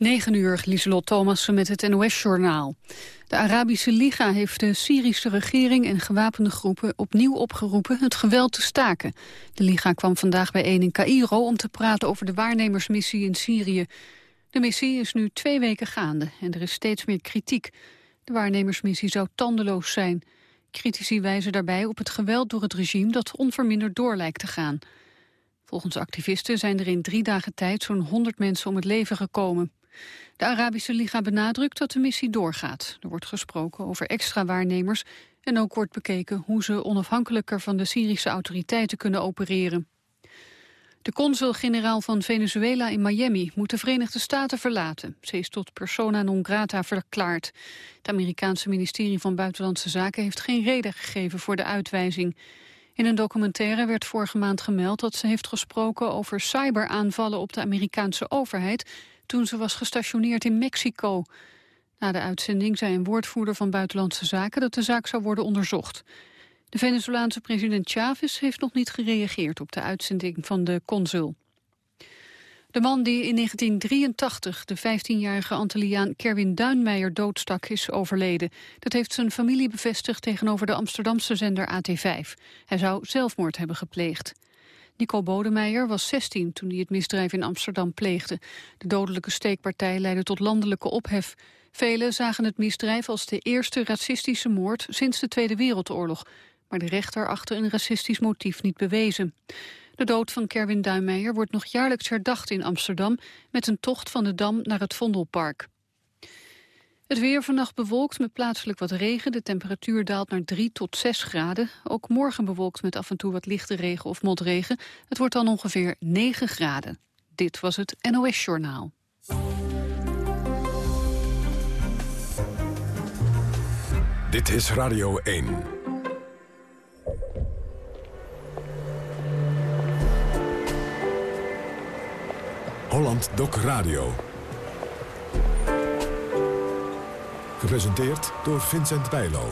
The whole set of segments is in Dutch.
9 uur, Lieselot Thomassen met het NOS-journaal. De Arabische Liga heeft de Syrische regering en gewapende groepen opnieuw opgeroepen het geweld te staken. De Liga kwam vandaag bijeen in Cairo om te praten over de waarnemersmissie in Syrië. De missie is nu twee weken gaande en er is steeds meer kritiek. De waarnemersmissie zou tandeloos zijn. Critici wijzen daarbij op het geweld door het regime dat onverminderd door lijkt te gaan. Volgens activisten zijn er in drie dagen tijd zo'n 100 mensen om het leven gekomen. De Arabische Liga benadrukt dat de missie doorgaat. Er wordt gesproken over extra waarnemers en ook wordt bekeken hoe ze onafhankelijker van de Syrische autoriteiten kunnen opereren. De consul-generaal van Venezuela in Miami moet de Verenigde Staten verlaten. Ze is tot persona non grata verklaard. Het Amerikaanse ministerie van Buitenlandse Zaken heeft geen reden gegeven voor de uitwijzing. In een documentaire werd vorige maand gemeld dat ze heeft gesproken over cyberaanvallen op de Amerikaanse overheid toen ze was gestationeerd in Mexico. Na de uitzending zei een woordvoerder van Buitenlandse Zaken dat de zaak zou worden onderzocht. De Venezolaanse president Chavez heeft nog niet gereageerd op de uitzending van de consul. De man die in 1983 de 15-jarige Antilliaan Kerwin Duinmeijer doodstak is overleden. Dat heeft zijn familie bevestigd tegenover de Amsterdamse zender AT5. Hij zou zelfmoord hebben gepleegd. Nico Bodemeijer was 16 toen hij het misdrijf in Amsterdam pleegde. De dodelijke steekpartij leidde tot landelijke ophef. Velen zagen het misdrijf als de eerste racistische moord sinds de Tweede Wereldoorlog. Maar de rechter achtte een racistisch motief niet bewezen. De dood van Kerwin Duinmeijer wordt nog jaarlijks herdacht in Amsterdam... met een tocht van de Dam naar het Vondelpark. Het weer vannacht bewolkt met plaatselijk wat regen. De temperatuur daalt naar 3 tot 6 graden. Ook morgen bewolkt met af en toe wat lichte regen of motregen. Het wordt dan ongeveer 9 graden. Dit was het NOS Journaal. Dit is Radio 1. Holland Doc Radio. Gepresenteerd door Vincent Bijlo.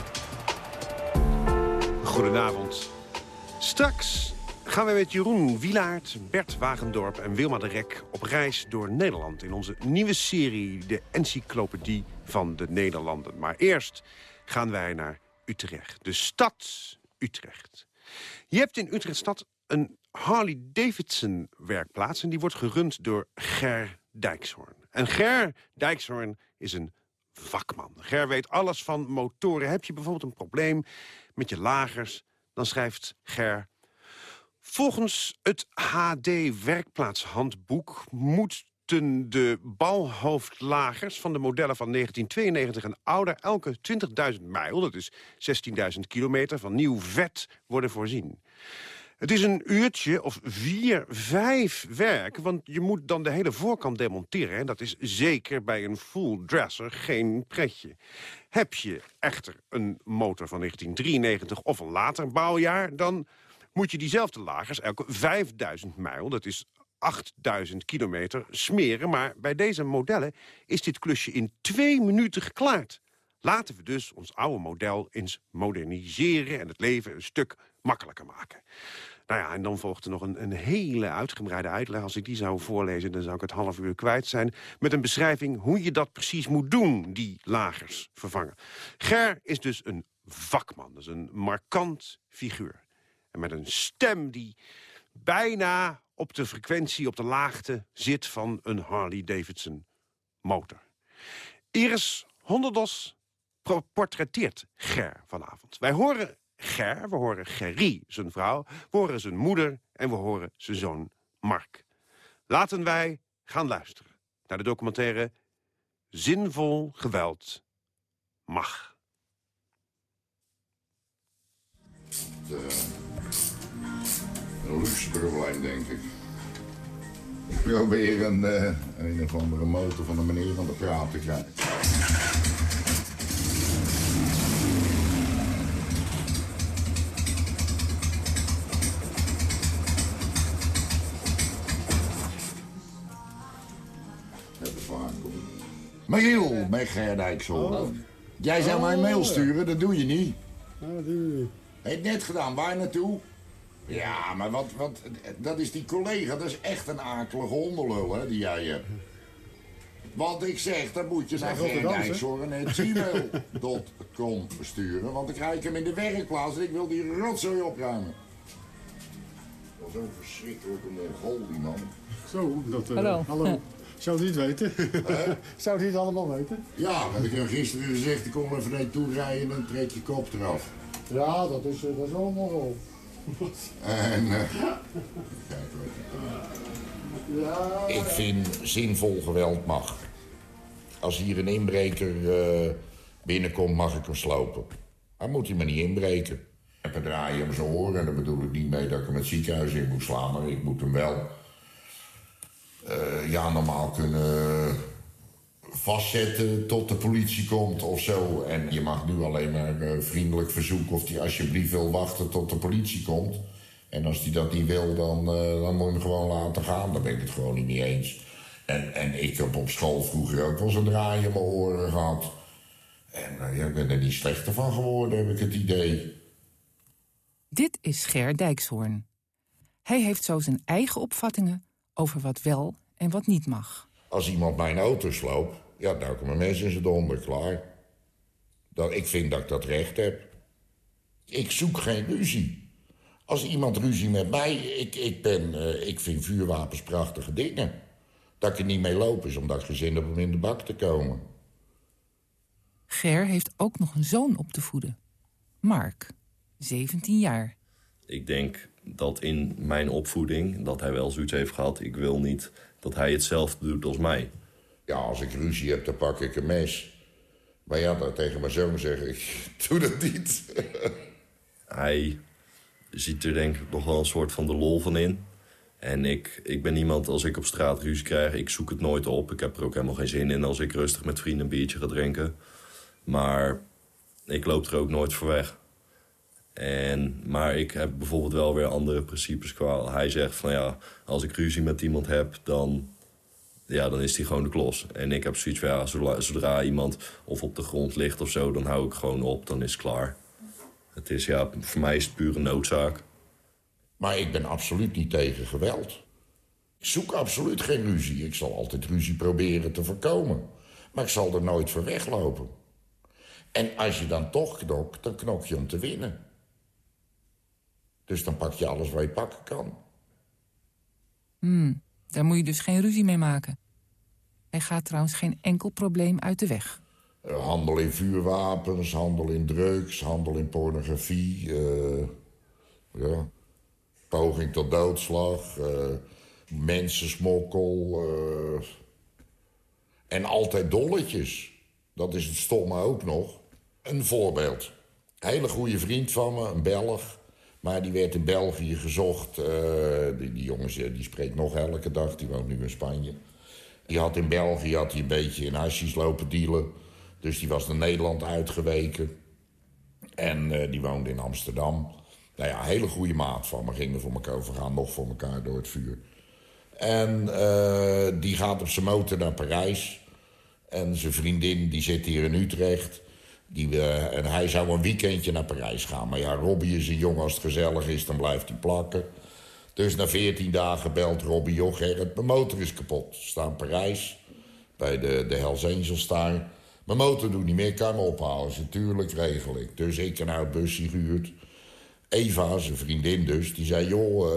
Goedenavond. Straks gaan we met Jeroen Wilaert, Bert Wagendorp en Wilma de Rek... op reis door Nederland in onze nieuwe serie... de Encyclopedie van de Nederlanden. Maar eerst gaan wij naar Utrecht. De stad Utrecht. Je hebt in Utrechtstad een Harley-Davidson-werkplaats... en die wordt gerund door Ger Dijkshoorn. En Ger Dijkshoorn is een vakman. Ger weet alles van motoren. Heb je bijvoorbeeld een probleem met je lagers... dan schrijft Ger... Volgens het HD-werkplaatshandboek moeten de balhoofdlagers van de modellen van 1992 en ouder elke 20.000 mijl, dat is 16.000 kilometer, van nieuw vet worden voorzien. Het is een uurtje of vier, vijf werk, want je moet dan de hele voorkant demonteren. En dat is zeker bij een full dresser geen pretje. Heb je echter een motor van 1993 of een later bouwjaar... dan moet je diezelfde lagers elke 5000 mijl, dat is 8000 kilometer, smeren. Maar bij deze modellen is dit klusje in twee minuten geklaard. Laten we dus ons oude model eens moderniseren... en het leven een stuk makkelijker maken. Nou ja, en dan volgt er nog een, een hele uitgebreide uitleg. Als ik die zou voorlezen, dan zou ik het half uur kwijt zijn... met een beschrijving hoe je dat precies moet doen, die lagers vervangen. Ger is dus een vakman, dus een markant figuur. En met een stem die bijna op de frequentie, op de laagte zit... van een Harley-Davidson motor. Iris Honderdos portretteert Ger vanavond. Wij horen Ger, we horen Gerrie, zijn vrouw, we horen zijn moeder en we horen zijn zoon Mark. Laten wij gaan luisteren naar de documentaire Zinvol Geweld Mag. een luxe probleem, denk ik. Ik probeer een, uh, een of andere motor van de meneer van de praat te krijgen. Mail met Gerdijksel. Oh. Jij zou mij een mail sturen, dat doe je niet. Oh, dat doe je niet. Heb net gedaan, waar naartoe? Ja, maar wat, wat, dat is die collega, dat is echt een akelige hondenlul, hè, die jij hebt. Want ik zeg, dan moet je naar gmail.com sturen. Want dan krijg ik hem in de werkplaats en ik wil die rotzooi opruimen. Wat een verschrikkelijke mongool, die man. Zo, dat... Uh, hallo. hallo. Zou het niet weten? Zou het niet allemaal weten? Ja, maar ik heb gisteren gezegd, ik kom even naar toe rijden en trek je kop eraf. Ja, dat is, uh, dat is wel een. En, uh, kijk ja. Ik vind zinvol geweld mag. Als hier een inbreker uh, binnenkomt, mag ik hem slopen. Dan moet hij me niet inbreken. Even draaien om zijn oren. En daar bedoel ik niet mee dat ik hem het ziekenhuis in moet slaan. Maar ik moet hem wel... Uh, ja, normaal kunnen vastzetten tot de politie komt of zo. En je mag nu alleen maar uh, vriendelijk verzoeken of hij alsjeblieft wil wachten tot de politie komt. En als hij dat niet wil, dan, uh, dan moet je hem gewoon laten gaan. Daar ben ik het gewoon niet mee eens. En, en ik heb op school vroeger ook wel zo'n draai in mijn oren gehad. En ja, ik ben er niet slechter van geworden, heb ik het idee. Dit is Ger Dijkshoorn. Hij heeft zo zijn eigen opvattingen over wat wel en wat niet mag. Als iemand mijn auto sloopt, ja, dan mijn mensen in zijn donder, klaar. Dat, ik vind dat ik dat recht heb. Ik zoek geen ruzie. Als iemand ruzie met mij, ik, ik, ben, uh, ik vind vuurwapens prachtige dingen. Dat ik er niet mee loop is omdat ik gezin heb om in de bak te komen. Ger heeft ook nog een zoon op te voeden. Mark, 17 jaar. Ik denk dat in mijn opvoeding, dat hij wel zoiets heeft gehad... ik wil niet dat hij hetzelfde doet als mij. Ja, als ik ruzie heb, dan pak ik een mes. Maar ja, dat tegen mijn zoon zeg ik, doe dat niet. hij ziet er denk ik nog wel een soort van de lol van in. En ik, ik ben iemand, als ik op straat ruzie krijg, ik zoek het nooit op. Ik heb er ook helemaal geen zin in als ik rustig met vrienden een biertje ga drinken. Maar ik loop er ook nooit voor weg. En, maar ik heb bijvoorbeeld wel weer andere principes qua... Hij zegt van ja, als ik ruzie met iemand heb, dan, ja, dan is hij gewoon de klos. En ik heb zoiets van ja, zodra, zodra iemand of op de grond ligt of zo... dan hou ik gewoon op, dan is het klaar. Het is ja, voor mij is het pure noodzaak. Maar ik ben absoluut niet tegen geweld. Ik zoek absoluut geen ruzie. Ik zal altijd ruzie proberen te voorkomen. Maar ik zal er nooit voor weglopen. En als je dan toch knokt, dan knok je om te winnen. Dus dan pak je alles wat je pakken kan. Hmm, daar moet je dus geen ruzie mee maken. Hij gaat trouwens geen enkel probleem uit de weg. Uh, handel in vuurwapens, handel in drugs, handel in pornografie. Uh, ja. Poging tot doodslag, uh, mensensmokkel. en altijd dolletjes. Dat is het stomme ook nog. Een voorbeeld. Een hele goede vriend van me, een Belg. Maar die werd in België gezocht. Uh, die, die jongen die spreekt nog elke dag, die woont nu in Spanje. Die had in België had hij een beetje in hashies lopen dealen. Dus die was naar Nederland uitgeweken. En uh, die woonde in Amsterdam. Nou ja, hele goede maat van me. Gingen voor elkaar overgaan, nog voor elkaar door het vuur. En die gaat op zijn motor naar Parijs. En zijn vriendin die zit hier in Utrecht. Die, uh, en hij zou een weekendje naar Parijs gaan. Maar ja, Robbie is een jongen, als het gezellig is, dan blijft hij plakken. Dus na 14 dagen belt Robbie, joh Gerrit, mijn motor is kapot. Staan Parijs, bij de, de Hells Angels daar. Mijn motor doet niet meer, kan me ophalen. Ze tuurlijk regel ik. Dus ik een oud busje gehuurd. Eva, zijn vriendin dus, die zei, joh,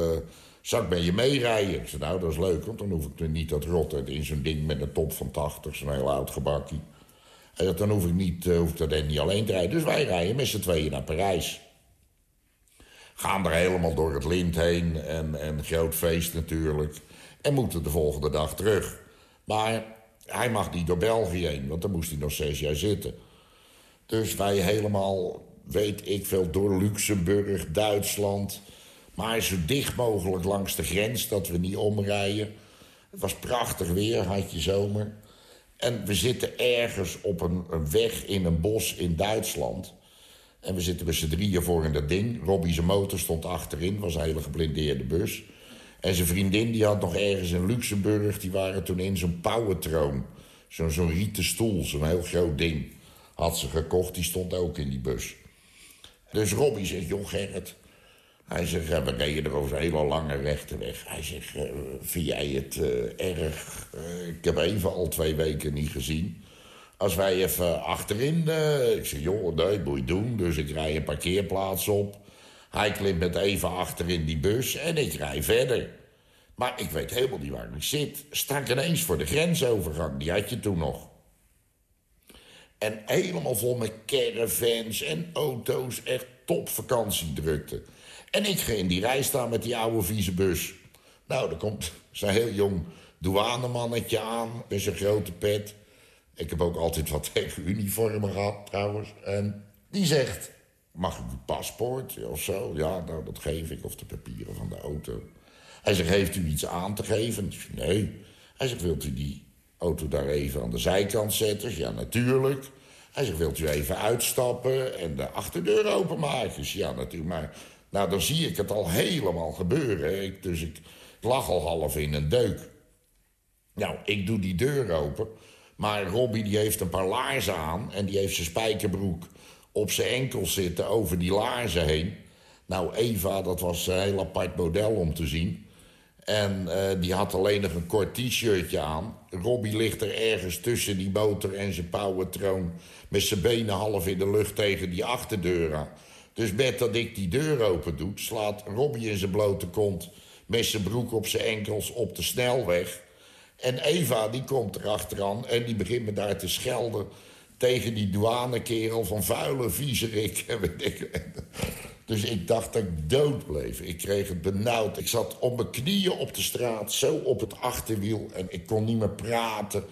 uh, ik met je meerijden? Ik zei, nou, dat is leuk, want dan hoef ik niet dat rotten in zo'n ding met een top van 80, zo'n heel oud gebakkie. En dan hoef ik, niet, uh, hoef dat niet alleen te rijden. Dus wij rijden met z'n tweeën naar Parijs. Gaan er helemaal door het lint heen en, en groot feest natuurlijk. En moeten de volgende dag terug. Maar hij mag niet door België heen, want dan moest hij nog zes jaar zitten. Dus wij helemaal, weet ik veel, door Luxemburg, Duitsland... maar zo dicht mogelijk langs de grens, dat we niet omrijden. Het was prachtig weer, had je zomer. En we zitten ergens op een, weg in een bos in Duitsland... En we zitten met z'n drieën voor in dat ding. Robbie zijn motor stond achterin, was een hele geblindeerde bus. En zijn vriendin die had nog ergens in Luxemburg... die waren toen in zo'n powertroon. Zo'n zo'n rieten stoel, zo'n heel groot ding. Had ze gekocht, die stond ook in die bus. Dus Robbie zegt, joh Gerrit... Hij zegt, we reden er over een hele lange rechte weg. Hij zegt, eh, vind jij het eh, erg? Eh, ik heb even al twee weken niet gezien. Als wij even achterin... ik zeg, joh, nee, moet je doen. Dus ik rij een parkeerplaats op. Hij klimt met even achterin die bus en ik rij verder. Maar ik weet helemaal niet waar ik zit. Sta ik ineens voor de grensovergang. Die had je toen nog. En helemaal vol met caravans en auto's. Echt top vakantiedrukte. En ik ga in die rij staan met die oude vieze bus. Nou, er komt zo'n heel jong douanemannetje aan met zijn grote pet. Ik heb ook altijd wat tegen uniformen gehad, trouwens. En die zegt, mag ik uw paspoort of zo? Ja, nou, dat geef ik, of de papieren van de auto. Hij zegt, heeft u iets aan te geven? Nee. Hij zegt, wilt u die auto daar even aan de zijkant zetten? Ja, natuurlijk. Hij zegt, wilt u even uitstappen en de achterdeur openmaken? Ja, natuurlijk. Maar nou, dan zie ik het al helemaal gebeuren. Ik, dus ik lag al half in een deuk. Nou, ik doe die deur open. Maar Robbie die heeft een paar laarzen aan... en die heeft zijn spijkerbroek op zijn enkels zitten over die laarzen heen. Nou, Eva, dat was een heel apart model om te zien. En eh, die had alleen nog een kort t-shirtje aan. Robbie ligt er ergens tussen die motor en zijn powertroon... met zijn benen half in de lucht tegen die achterdeur aan. Dus met dat ik die deur open doe... slaat Robbie in zijn blote kont... met zijn broek op zijn enkels op de snelweg... En Eva, die komt erachteraan en die begint me daar te schelden... tegen die douanekerel van vuile viezerik. Dus ik dacht dat ik dood bleef. Ik kreeg het benauwd. Ik zat op mijn knieën op de straat, zo op het achterwiel... en ik kon niet meer praten.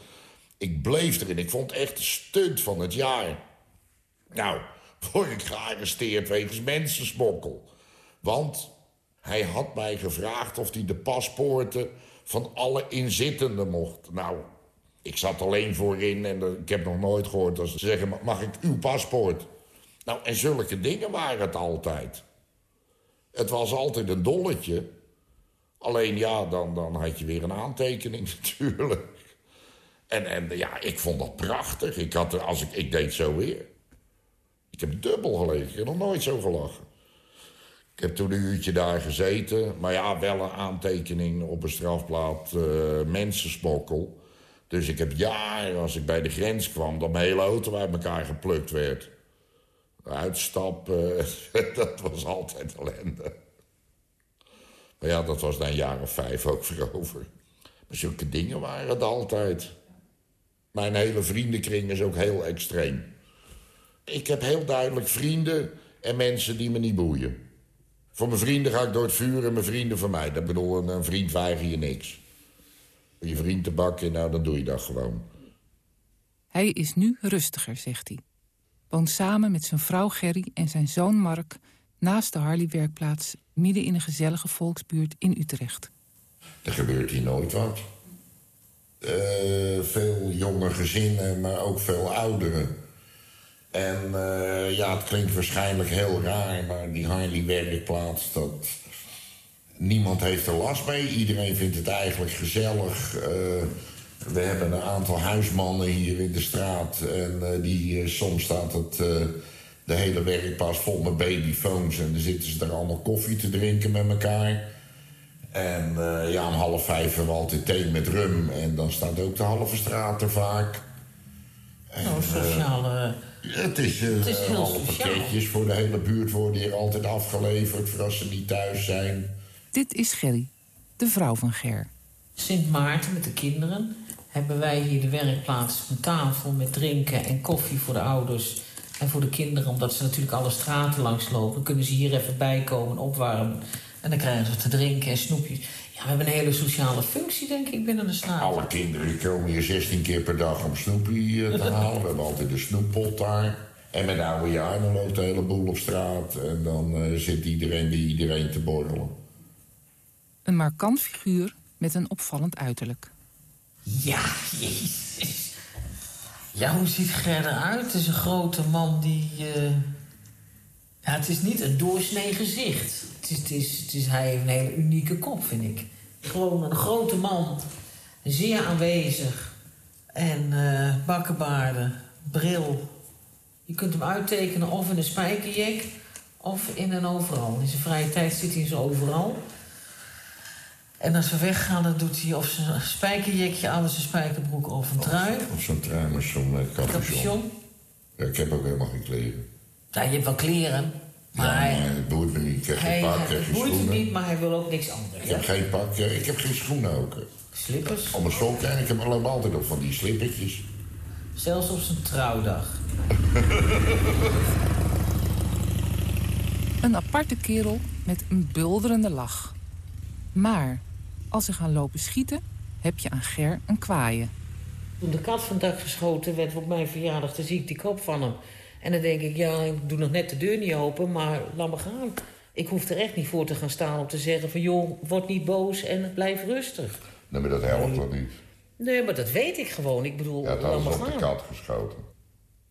Ik bleef erin. Ik vond het echt de stunt van het jaar. Nou, word ik gearresteerd wegens mensensmokkel. Want hij had mij gevraagd of hij de paspoorten van alle inzittenden mocht. Nou, ik zat alleen voorin en ik heb nog nooit gehoord dat ze zeggen... "Ma- mag ik uw paspoort? Nou, en zulke dingen waren het altijd. Het was altijd een dolletje. Alleen ja, dan, dan had je weer een aantekening natuurlijk. En, en ja, ik vond dat prachtig. Ik, had er, als ik, ik deed zo weer. Ik heb dubbel gelegen. Ik heb nog nooit zo gelachen. Ik heb toen een uurtje daar gezeten. Maar ja, wel een aantekening op een strafblad eh mensensmokkel. Dus ik heb jaren, als ik bij de grens kwam... dat mijn hele auto uit elkaar geplukt werd. Uitstappen, dat was altijd ellende. Maar ja, dat was na een jaar of vijf ook weer over. Zulke dingen waren het altijd. Mijn hele vriendenkring is ook heel extreem. Ik heb heel duidelijk vrienden en mensen die me niet boeien. Voor mijn vrienden ga ik door het vuur en mijn vrienden voor mij. Dat bedoel, een, vriend weiger je niks. Je vriend te bakken, nou, dan doe je dat gewoon. Hij is nu rustiger, zegt hij. Woont samen met zijn vrouw Gerry en zijn zoon Mark... naast de Harley-werkplaats midden in een gezellige volksbuurt in Utrecht. Er gebeurt hier nooit wat. Eh, veel jonge gezinnen, maar ook veel ouderen. En eh, ja, het klinkt waarschijnlijk heel raar, maar die Harley-werkplaats, dat... Niemand heeft er last mee. Iedereen vindt het eigenlijk gezellig. Eh, we hebben een aantal huismannen hier in de straat. En eh, die, soms staat het, de hele werkplaats vol met babyfoons. En dan zitten ze daar allemaal koffie te drinken met elkaar. En ja, om half vijf hebben we altijd thee met rum. En dan staat ook de halve straat er vaak. En, Nou, sociale... het is, eh, Het is heel alle sociaal. pakketjes voor de hele buurt worden hier altijd afgeleverd... voor als ze niet thuis zijn. Dit is Gerry, de vrouw van Ger. Sint Maarten met de kinderen hebben wij hier de werkplaats een tafel met drinken en koffie voor de ouders en voor de kinderen, omdat ze natuurlijk alle straten langs lopen, kunnen ze hier even bijkomen, opwarmen en dan krijgen ze te drinken en snoepjes. Ja, we hebben een hele sociale functie, denk ik, binnen de straat. Alle kinderen komen hier 16 keer per dag om snoepie eh, te halen. We hebben altijd een snoeppot daar. En met oude jaar dan loopt de hele boel op straat. En dan eh, zit iedereen bij iedereen te borrelen. Een markant figuur met een opvallend uiterlijk. Ja, jezus. Ja, hoe ziet Ger eruit? Het is een grote man die... eh, Ja, het is niet een doorsnee gezicht. Het is, het is, het is, hij heeft een hele unieke kop, vind ik. Gewoon een grote man. Zeer aanwezig. En eh bakkenbaarden, bril. Je kunt hem uittekenen of in een spijkerjack... of in en overal. In zijn vrije tijd zit hij zo overal. En als we weggaan, dan doet hij of zijn spijkerjekje aan... of zijn spijkerbroek of een trui. Of zo'n trui met zo'n uh, capuchon. Capuchon. Ja, ik heb ook helemaal geen kleren. Ja, je hebt wel kleren. Maar ja, hij, maar het boeit me niet. Ik heb geen pak, ik hij- heb het geen boeit hem schoenen. niet, maar hij wil ook niks anders. Ik heb geen pak, ja, ik heb geen schoenen ook. Slippers, Op mijn sokken en ik heb alleen maar altijd op van die slippertjes. zelfs op zijn trouwdag. Een aparte kerel met een bulderende lach. Maar als ze gaan lopen schieten, heb je aan Ger een kwaaien. Toen de kat van het dak geschoten werd op mijn verjaardag, dan zie ik die kop van hem. En dan denk ik, ja, ik doe nog net de deur niet open, maar laat me gaan. Ik hoef er echt niet voor te gaan staan om te zeggen van... joh, word niet boos en blijf rustig. Nee, maar dat helpt toch niet. Nee, maar dat weet ik gewoon. Ik bedoel, Ja, dat is op de kat geschoten.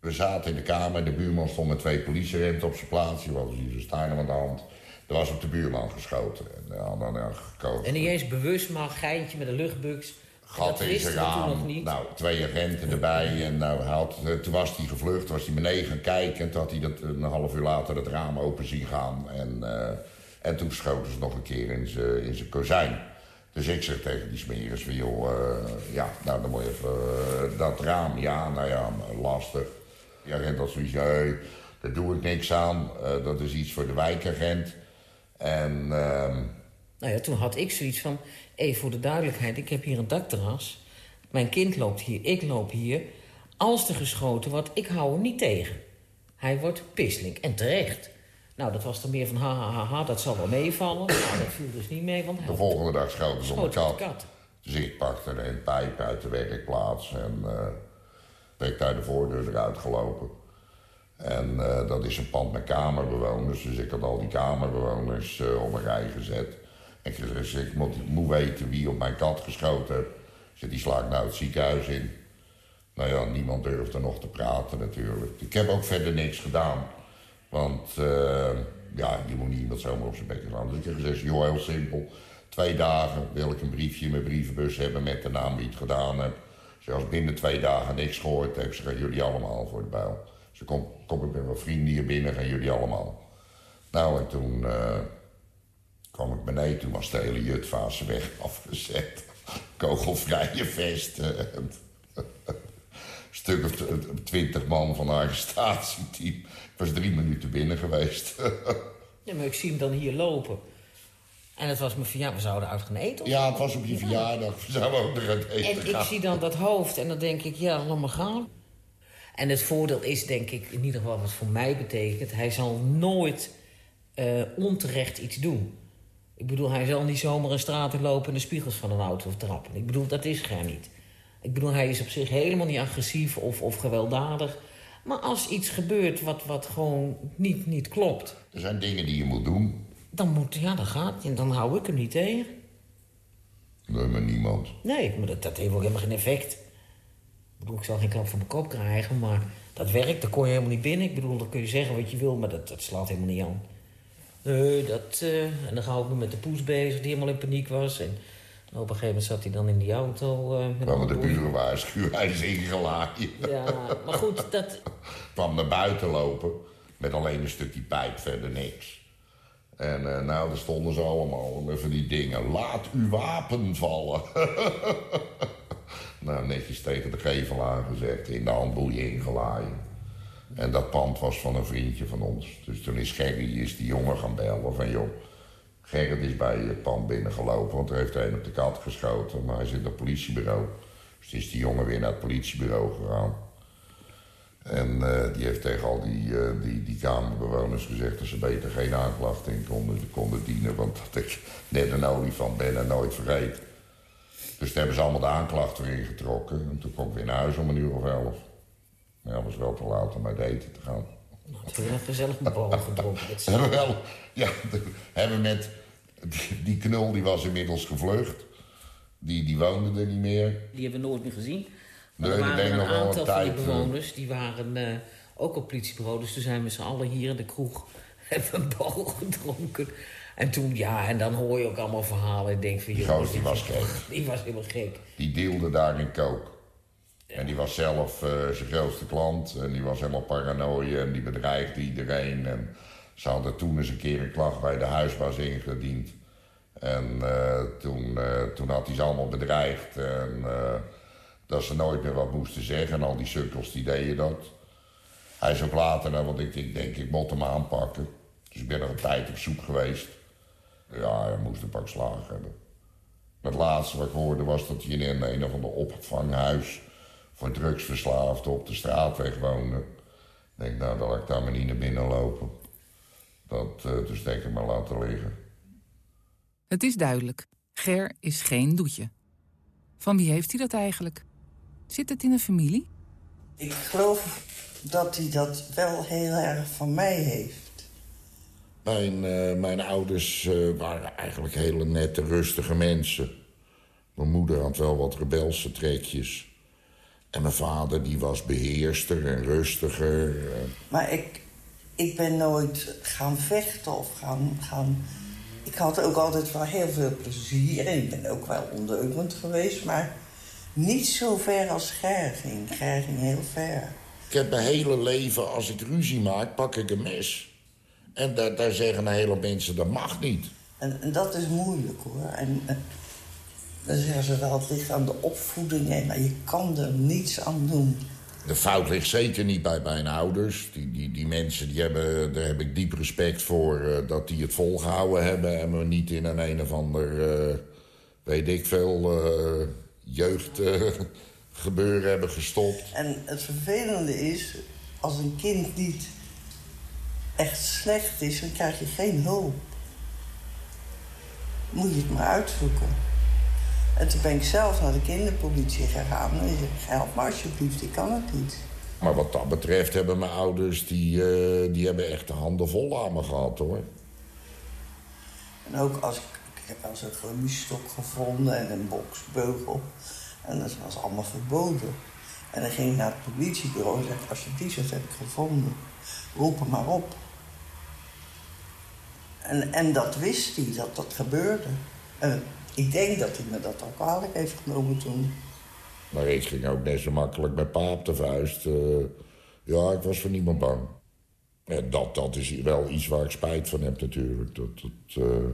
We zaten in de kamer, de buurman stond met twee politieagenten op zijn plaats. Die was hier zijn stein aan de hand. Er was op de buurman geschoten. En ja, dan ja, gekozen. En niet eens bewust, maar een geintje met een luchtbuks. Gat in zijn raam. Nou, twee agenten erbij. En nou, eh, toen was hij gevlucht, was hij beneden gaan kijken. En toen had hij dat, een half uur later het raam open zien gaan. En, eh, en toen schoten ze nog een keer in zijn in zijn kozijn. Dus ik zeg tegen die smeris van, joh, eh, ja, nou dan moet je even eh, dat raam. Ja, nou ja, lastig. Die agent had zoiets, nee, daar doe ik niks aan. Dat is iets voor de wijkagent. En... ehm, Nou ja, toen had ik zoiets van... even voor de duidelijkheid, ik heb hier een dakterras. Mijn kind loopt hier, ik loop hier. Als er geschoten wordt, ik hou hem niet tegen. Hij wordt pisselijk en terecht. Nou, dat was dan meer van ha, ha, ha, ha, dat zal wel meevallen. Nou, dat viel dus niet mee, want De volgende dag schoten ze op de kat. de kat. Dus ik pakte er een pijp uit de werkplaats en eh ben ik daar de voordeur eruit gelopen. En eh, dat is een pand met kamerbewoners, dus ik had al die kamerbewoners eh, op een rij gezet. Ik ik moet, moet weten wie op mijn kat geschoten heeft. Die sla ik nou het ziekenhuis in. Nou ja, niemand durfde nog te praten natuurlijk. Ik heb ook verder niks gedaan. Want eh, ja, je moet niet iemand zomaar op zijn bek gaan. Dus ik heb gezegd, joh, heel simpel. Twee dagen wil ik een briefje in mijn brievenbus hebben met de naam wie het gedaan heeft. Dus als binnen twee dagen niks gehoord heb, ze gaan jullie allemaal voor de bijl. Ze kom, kom ik met mijn vrienden hier binnen, gaan jullie allemaal. Nou, en toen eh, kwam ik beneden, toen was de hele jutfase weg afgezet. Kogelvrije vesten. en- stuk of tw- twintig man van een arrestatieteam. Ik was drie minuten binnen geweest. Ja, maar ik zie hem dan hier lopen. En het was mijn verjaardag, we zouden uit gaan eten. of ja, het was op je verjaardag. We zouden ook nog eten En ik zie dan dat hoofd en dan denk ik, ja, laat maar gaan. En het voordeel is, denk ik, in ieder geval wat voor mij betekent... hij zal nooit eh, onterecht iets doen. Ik bedoel, hij zal niet zomaar een straat in lopen... en de spiegels van een auto trappen. Ik bedoel, dat is Ger niet. Ik bedoel, hij is op zich helemaal niet agressief of, of gewelddadig. Maar als iets gebeurt wat, wat gewoon niet, niet klopt... Er zijn dingen die je moet doen. dan moet, ja, dan gaat hij. En dan hou ik hem niet tegen. Nee, maar niemand. Nee, maar dat, dat heeft ook helemaal geen effect. Ik bedoel, ik zal geen klap van mijn kop krijgen, maar dat werkt, daar kon je helemaal niet binnen. Ik bedoel, dan kun je zeggen wat je wil, maar dat, dat slaat helemaal niet aan. Nee, dat... eh, en dan ga ik nu met de poes bezig, die helemaal in paniek was. En op een gegeven moment zat hij dan in die auto. eh met Kwamen de buren waarschuwen, hij is ingelaaien. Ja, maar goed, dat... kwam naar buiten lopen met alleen een stukje pijp, verder niks. En eh, nou, daar stonden ze allemaal met van die dingen. Laat uw wapen vallen. nou, netjes tegen de gevel aangezet, in de handboeien ingelaaien. En dat pand was van een vriendje van ons. Dus toen is Gerry is die jongen gaan bellen van... joh, Gerrit is bij het pand binnengelopen, want er heeft een op de kat geschoten. Maar hij zit op het politiebureau. Dus is die jongen weer naar het politiebureau gegaan. En eh, die heeft tegen al die, eh, die, die kamerbewoners gezegd... dat ze beter geen aanklacht in konden, konden dienen... want dat ik net een olifant ben en nooit vergeet. Dus toen hebben ze allemaal de aanklachten weer ingetrokken. En toen kwam ik weer naar huis om een uur of elf. Ja, was wel te laat om uit eten te gaan. Nou, toen hebben we gezellig een bal gedronken. Hebben we wel, ja, hebben met... Die, die knul die was inmiddels gevlucht. Die, die woonde er niet meer. Die hebben we nooit meer gezien. Maar Nee, er waren een nog wel een aantal van die eh. bewoners... die waren eh, ook op politiebureau. Dus toen zijn we met z'n allen hier in de kroeg... hebben een bal gedronken. En toen, ja, en dan hoor je ook allemaal verhalen. Ik denk van, joh, die was gek. Die was helemaal gek. Die dealde daar in kook. En die was zelf eh, zijn grootste klant. En die was helemaal paranoia en die bedreigde iedereen. En Ze hadden toen eens een keer een klacht bij de huisbaas ingediend. En uh, toen, uh, toen had hij ze allemaal bedreigd. En dat ze nooit meer wat moesten zeggen. En al die sukkels die deden dat. Hij is ook later, want ik, ik denk, ik moet hem aanpakken. Dus ik ben nog een tijd op zoek geweest. Ja, hij moest een pak slagen hebben. Het laatste wat ik hoorde was dat hij in een, een of ander opvanghuis... voor drugsverslaafden op de straatweg woonde. Ik denk, nou, dat ik daar maar niet naar binnen lopen. Dat, uh, dus denk ik maar laten liggen. Het is duidelijk. Ger is geen doetje. Van wie heeft hij dat eigenlijk? Zit het in een familie? Ik geloof dat hij dat wel heel erg van mij heeft. Mijn, uh, mijn ouders uh, waren eigenlijk hele nette, rustige mensen. Mijn moeder had wel wat rebelse trekjes. En mijn vader die was beheerster en rustiger. Maar ik, ik ben nooit gaan vechten of gaan, gaan... Ik had ook altijd wel heel veel plezier. En ik ben ook wel ondeugend geweest, maar niet zo ver als Ger ging. Ger ging heel ver. Ik heb mijn hele leven, als ik ruzie maak, pak ik een mes. En daar, daar zeggen een hele mensen, dat mag niet. En, en dat is moeilijk, hoor. En, en dan zeggen ze wel, het ligt aan de opvoeding, maar je kan er niets aan doen. De fout ligt zeker niet bij mijn ouders. Die, die, die mensen, die hebben, daar heb ik diep respect voor... Uh, dat die het volgehouden hebben... en me niet in een een of ander, uh, weet ik veel, uh, jeugdgebeuren hebben gestopt. En het vervelende is, als een kind niet echt slecht is... dan krijg je geen hulp. Moet je het maar uitzoeken. En toen ben ik zelf naar de kinderpolitie gegaan. En ik zei, help me alsjeblieft, ik kan het niet. Maar wat dat betreft hebben mijn ouders... die, uh, die hebben echt de handen vol aan me gehad, hoor. En ook als ik... Ik heb wel zo'n gummistok gevonden en een boksbeugel. En dat was allemaal verboden. En dan ging ik naar het politiebureau en zei... als je die heb ik gevonden, roep hem maar op. En, en dat wist hij, dat dat gebeurde. En ik denk dat hij me dat ook kwalijk heeft genomen toen. Maar ik ging ook net zo makkelijk met pa op de vuist. Uh, ja, ik was voor niemand bang. En dat, dat is wel iets waar ik spijt van heb natuurlijk. Dat, dat, uh,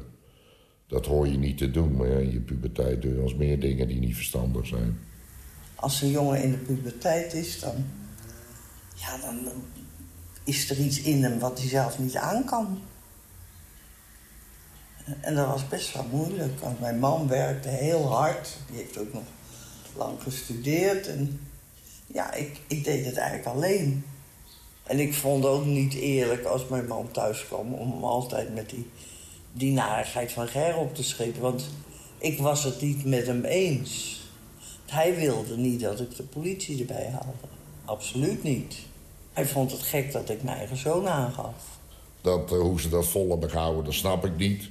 dat hoor je niet te doen. Maar ja, in je puberteit doe je als meer dingen die niet verstandig zijn. Als een jongen in de puberteit is, dan... Ja, dan is er iets in hem wat hij zelf niet aan kan. En dat was best wel moeilijk, want mijn man werkte heel hard. Die heeft ook nog lang gestudeerd. En ja, ik, ik deed het eigenlijk alleen. En ik vond ook niet eerlijk als mijn man thuis kwam... om hem altijd met die, die narigheid van Ger op te schepen. Want ik was het niet met hem eens. Hij wilde niet dat ik de politie erbij haalde. Absoluut niet. Hij vond het gek dat ik mijn eigen zoon aangaf. Dat, uh, hoe ze dat vol hebben gehouden, dat snap ik niet.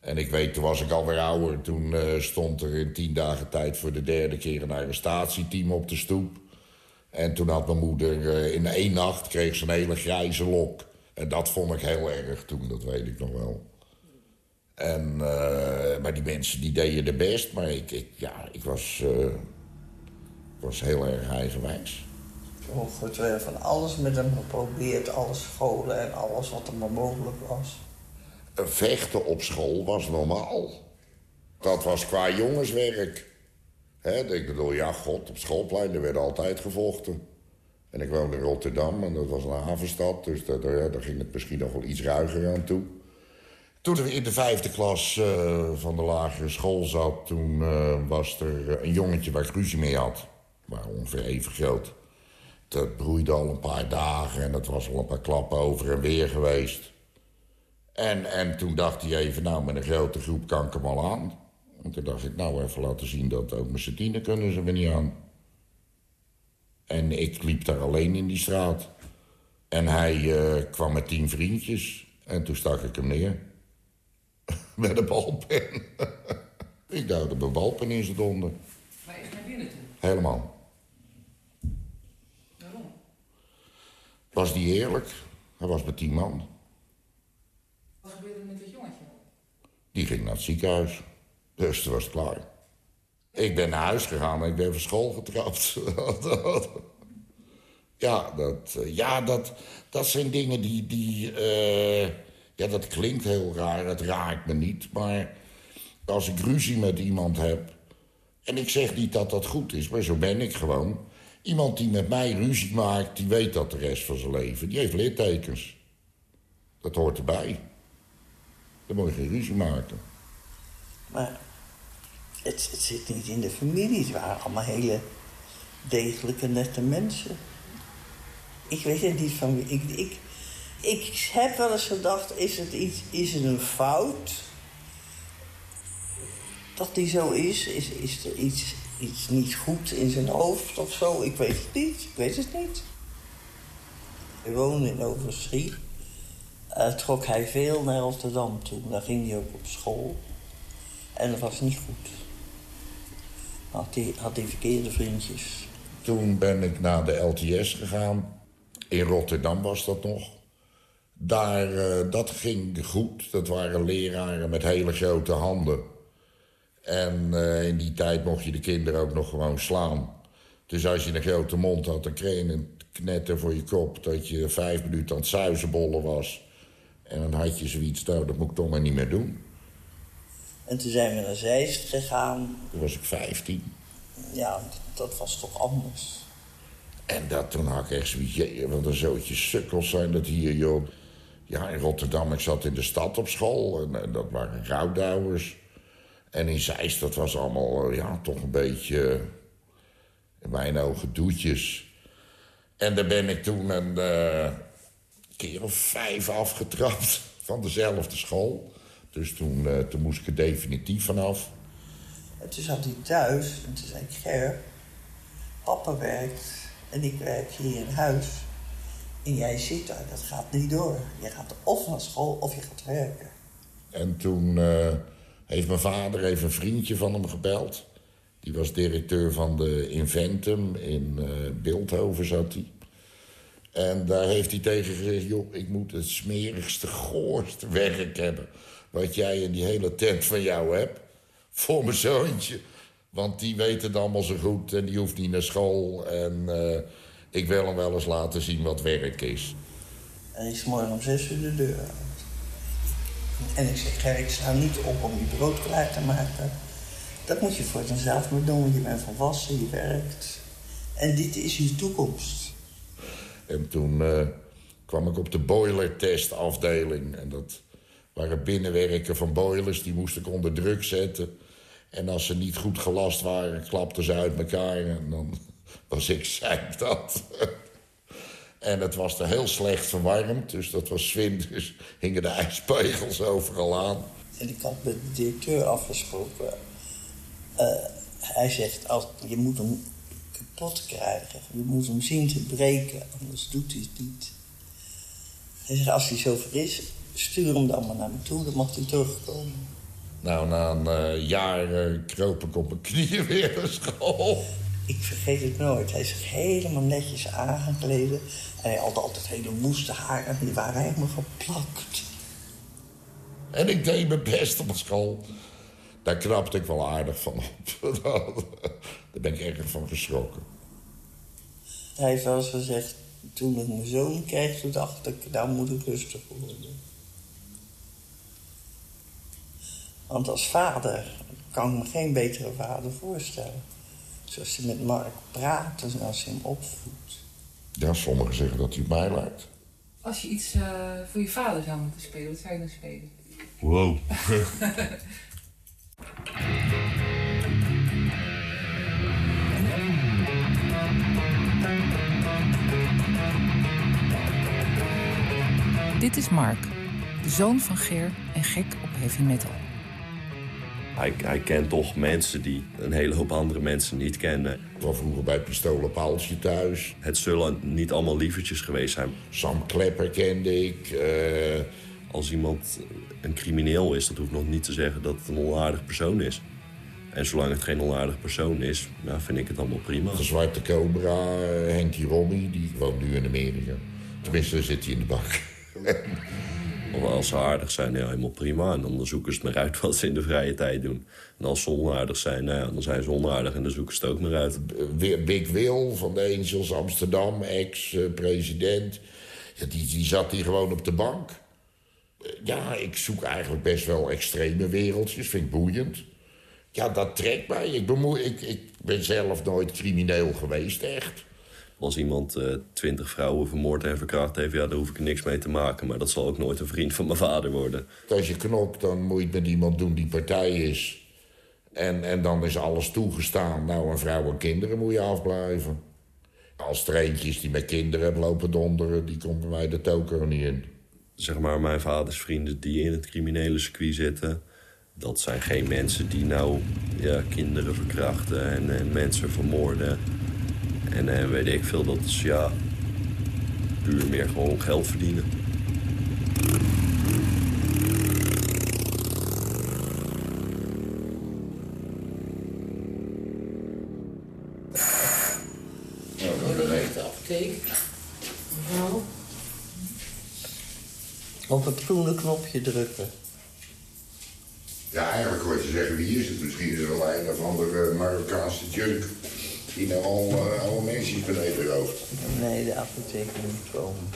En ik weet, toen was ik alweer ouder. Toen uh, stond er in tien dagen tijd voor de derde keer een arrestatieteam op de stoep. En toen had mijn moeder uh, in één nacht kreeg ze een hele grijze lok. En dat vond ik heel erg toen, dat weet ik nog wel. En, uh, maar die mensen die deden de best. Maar ik, ik ja, ik was, was heel erg eigenwijs. Hebben van alles met hem geprobeerd. Alle scholen en alles wat er maar mogelijk was vechten op school was normaal. Dat was qua jongenswerk. He, ik bedoel, ja, god, op schoolplein er werd altijd gevochten. En ik woonde in Rotterdam en dat was een havenstad... dus daar, daar, ging het misschien nog wel iets ruiger aan toe. Toen ik in de vijfde klas uh, van de lagere school zat... toen uh, was er een jongetje waar ik ruzie mee had. Maar ongeveer even groot. Dat broeide al een paar dagen en dat was al een paar klappen over en weer geweest. En, en toen dacht hij even, nou, met een grote groep kan ik hem al aan. En toen dacht ik, nou, even laten zien dat ook met z'n tienen kunnen ze me niet aan. En ik liep daar alleen in die straat. En hij uh, kwam met tien vriendjes. En toen stak ik hem neer. met een balpen. ik duwde mijn balpen in zijn donder. Maar echt naar binnen toe? Helemaal. Waarom? Was die eerlijk? Hij was met tien man. Wat gebeurde er met dat jongetje? Die ging naar het ziekenhuis. Dus toen was het klaar. Ik ben naar huis gegaan en ik ben van school getrapt. Ja, dat, eh, ja dat, dat zijn dingen die... die eh, ja, dat klinkt heel raar, het raakt me niet. Maar als ik ruzie met iemand heb... en ik zeg niet dat dat goed is, maar zo ben ik gewoon... iemand die met mij ruzie maakt, die weet dat de rest van zijn leven. Die heeft littekens. Dat hoort erbij. Dan moet je ruzie maken. Maar het, het zit niet in de familie. Het waren allemaal hele degelijke, nette mensen. Ik weet het niet van wie. Ik, ik, ik heb wel eens gedacht, is het, iets, is het een fout? Dat die zo is? Is, is er iets, iets niet goed in zijn hoofd of zo? Ik weet het niet. Ik weet het niet. We woonden in Overschie. Uh, trok hij veel naar Rotterdam toe. Daar ging hij ook op school. En dat was niet goed. Had hij, had verkeerde vriendjes. Toen ben ik naar de LTS gegaan. In Rotterdam was dat nog. Daar, uh, dat ging goed. Dat waren leraren met hele grote handen. En uh, in die tijd mocht je de kinderen ook nog gewoon slaan. Dus als je een grote mond had, dan kreeg je een knetter voor je kop... dat je vijf minuten aan het zuizenbollen was. En dan had je zoiets, nou, dat moet ik toch maar niet meer doen. En toen zijn we naar Zeist gegaan. Toen was ik 15. Ja, dat was toch anders. En dat, toen had ik echt zoiets, jee, wat een zootje sukkels zijn dat hier, joh. Ja, in Rotterdam, ik zat in de stad op school. En, en dat waren rouwdouwers. En in Zeist, dat was allemaal, ja, toch een beetje... In mijn ogen doetjes. En daar ben ik toen een uh, keer of vijf afgetrapt van dezelfde school. Dus toen, uh, toen moest ik er definitief vanaf. En toen zat hij thuis en toen zei ik... Ger, papa werkt en ik werk hier in huis. En jij zit daar, dat gaat niet door. Je gaat of naar school of je gaat werken. En toen uh, heeft mijn vader even een vriendje van hem gebeld. Die was directeur van de Inventum. In uh, Beeldhoven zat hij. En daar heeft hij tegen gezegd... joh, ik moet het smerigste, goorste werk hebben... wat jij in die hele tent van jou hebt. Voor mijn zoontje. Want die weet het allemaal zo goed en die hoeft niet naar school. En uh, ik wil hem wel eens laten zien wat werk is. En ik morgen om zes uur de deur uit. En ik zeg, Gerrit, sta niet op om je brood klaar te maken. Dat moet je voor jezelf maar doen, je bent volwassen, je werkt. En dit is je toekomst. En toen uh, kwam ik op de boilertestafdeling. En dat waren binnenwerken van boilers, die moest ik onder druk zetten. En als ze niet goed gelast waren, klapten ze uit elkaar. En dan was ik zeik dat. en het was er heel slecht verwarmd. Dus dat was winters. Hingen de ijspegels overal aan. En ik had met de directeur afgesproken. Uh, hij zegt, als, je moet hem kapot krijgen. Je moet hem zien te breken, anders doet hij het niet. Hij zegt, als hij zover is, stuur hem dan maar naar me toe. Dan mag hij terugkomen. Nou, na een uh, jaar uh, kroop ik op mijn knieën weer naar school. Ik vergeet het nooit. Hij is helemaal netjes aangekleden. En hij had altijd hele moeste haren. Die waren helemaal geplakt. En ik deed mijn best op school. Daar knapte ik wel aardig van op. Daar ben ik erg van geschrokken. Hij heeft wel eens gezegd... toen ik mijn zoon kreeg, toen dacht ik... nou moet ik rustig worden. Want als vader kan ik me geen betere vader voorstellen. Zoals hij met Mark praat en als hij hem opvoedt. Ja, sommigen zeggen dat hij mij lijkt. Als je iets uh, voor je vader zou moeten spelen, wat zou je dan spelen? Wow. Dit is Mark, de zoon van Ger en gek op heavy metal. Hij, hij, kent toch mensen die een hele hoop andere mensen niet kennen. Ik was vroeger bij Pistolen Paaltje thuis. Het zullen niet allemaal lievertjes geweest zijn. Sam Klepper kende ik. Uh... Als iemand een crimineel is, dat hoeft nog niet te zeggen dat het een onaardig persoon is. En zolang het geen onaardig persoon is, nou, vind ik het allemaal prima. De Zwarte Cobra, Henkie Rommie, die woont nu in Amerika. Tenminste, zit hij in de bak. Als ze aardig zijn, ja, helemaal prima. En dan zoeken ze het maar uit wat ze in de vrije tijd doen. En als ze onaardig zijn, nou ja, dan zijn ze onaardig en dan zoeken ze het ook maar uit. Weer Big Will van de Angels Amsterdam, ex-president. Ja, die, die zat hier gewoon op de bank. Eh, Ja, ik zoek eigenlijk best wel extreme wereldjes, vind ik boeiend. Ja, dat trekt mij. Ik, ik, ik ben zelf nooit crimineel geweest, echt. Als iemand eh, twintig vrouwen vermoord en verkracht heeft... ja, daar hoef ik er niks mee te maken. Maar dat zal ook nooit een vriend van mijn vader worden. Als je knokt, dan moet je het met iemand doen die partij is. En, en dan is alles toegestaan. Nou, een vrouw en kinderen moet je afblijven. Als er eentje is die met kinderen heeft lopen donderen... die komt bij mij de toko niet in. Zeg maar, mijn vaders vrienden die in het criminele circuit zitten... dat zijn geen mensen die nou ja, kinderen verkrachten en, en mensen vermoorden. En, en weet ik veel, dat is ja... puur meer gewoon geld verdienen. De apotheek. Mevrouw. Op het groene knopje drukken. Ja, eigenlijk hoort je zeggen, wie is het? Misschien is het wel een of andere Marokkaanse junk... die nou al uh, oude mensen beneden rooft. Nee, de apotheek moet komen.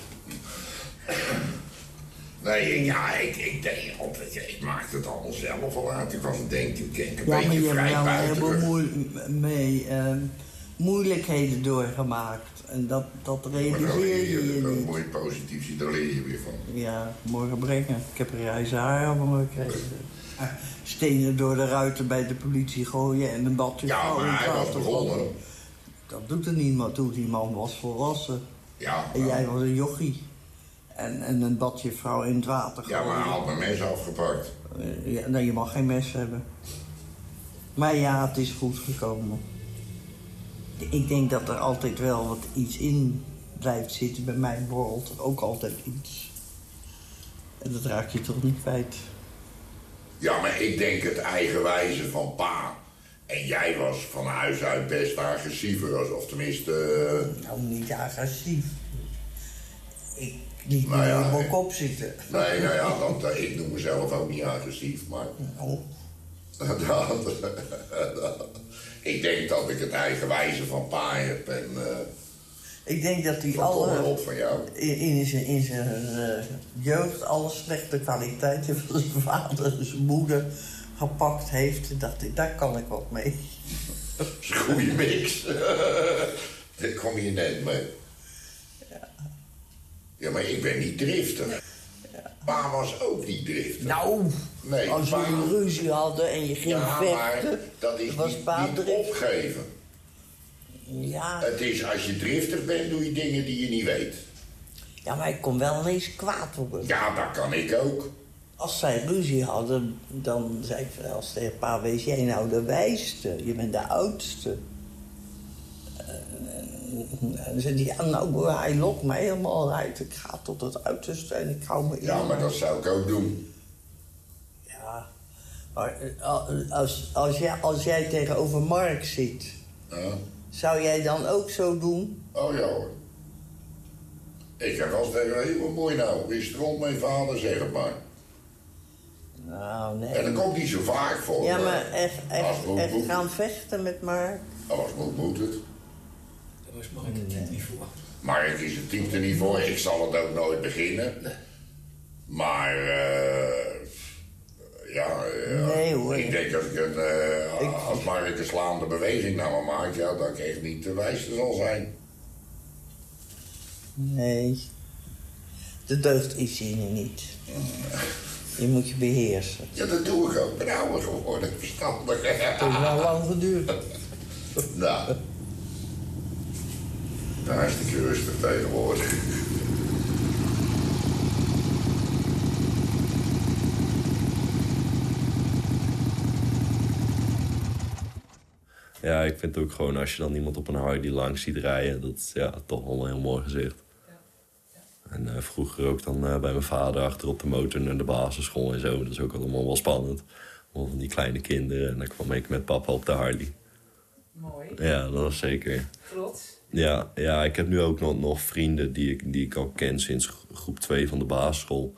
Nee, ja, ik, ik denk altijd, ik maak het allemaal zelf al uit. Ik was een denken, ik denk een Ja, maar beetje je hebt vrij wel een buiten. heleboel moe- mee, eh, moeilijkheden doorgemaakt. En dat, dat realiseer je je, niet. mooi positief ziet, daar leer je weer van. Ja, morgen brengen. Ik heb een reizen haar allemaal gekregen. Ah, Stenen door de ruiten bij de politie gooien en een badje Ja, maar hij was begonnen. gooien. Dat doet er niemand toe. Die man was volwassen. Ja, En jij was een jochie. En, en een badje vrouw in het water ja maar hij gooien. had mijn mes afgepakt. Eh, Ja, nee, je mag geen mes hebben. Maar ja, het is goed gekomen. Ik denk dat er altijd wel wat iets in blijft zitten. Bij mij borrelt ook altijd iets. En dat raak je toch niet kwijt. Ja, maar ik denk het eigenwijze van pa. En jij was van huis uit best agressiever, of tenminste... eh, Nou, niet agressief. Ik liet Nou ja, op mijn ik- kop zitten. Nee, nou ja, dat, eh, ik noem mezelf ook niet agressief, maar... Nou, Dat, dat- ik denk dat ik het eigenwijze van pa heb en eh ik denk dat hij alle, Rob van jou. in, in zijn, in zijn eh, jeugd alle slechte kwaliteiten van zijn vader en zijn moeder gepakt heeft. En dacht ik, daar kan ik wat mee. Dat is een goede mix. Daar kom je net mee. Ja, maar ik ben niet driftig. Pa was ook niet driftig. Nou, Nee, als pa- jullie ruzie hadden en je ging ja, maar vechten, dat is was niet, opgeven. Ja, Het is, als je driftig bent, doe je dingen die je niet weet. ja, maar ik kon wel ineens kwaad worden. Ja, dat kan ik ook. Als zij ruzie hadden, dan zei ik wel eens tegen pa, wees jij nou de wijste? Je bent de oudste. En dan zei hij, ja, nou, hij lokt mij helemaal uit. Ik ga tot het uiterste en ik hou me in. Ja, maar dat zou ik ook doen. Eh, als, als, jij, als jij tegenover Mark zit, Ja. zou jij dan ook zo doen? Oh ja hoor. Ik heb wel eens tegen hem, wat mooi nou, wie stront mijn vader, zeg het maar. Nou, nee. En dat komt niet zo vaak voor. Ja, maar echt, echt, moet, echt moet. gaan vechten met Mark? Als moet, moet het. Daar was Mark het niet voor. Mark is het type er niet voor, ik zal het ook nooit beginnen. Maar, eh ja, Nee, hoor. ik denk dat ik een, eh, Ik- als Mark een slaande beweging naar me maakt, ja, dat ik echt niet de wijste zal zijn. Nee. De deugd is je niet. Je moet je beheersen. Ja, dat doe ik ook. Ik ben ouder geworden, verstandig. Het heeft wel lang geduurd. Nou. Nou, hartstikke rustig tegenwoordig. Ja, ik vind het ook gewoon als je dan iemand op een Harley langs ziet rijden... dat is ja, toch wel een heel mooi gezicht. En eh, vroeger ook dan eh, bij mijn vader achter op de motor naar de basisschool en zo. Dat is ook allemaal wel spannend. Allemaal van die kleine kinderen. En dan kwam ik met papa op de Harley. Mooi. Ja, dat was zeker. Trots. Ja, ja ik heb nu ook nog, nog vrienden die ik, die ik al ken sinds groep 2 van de basisschool.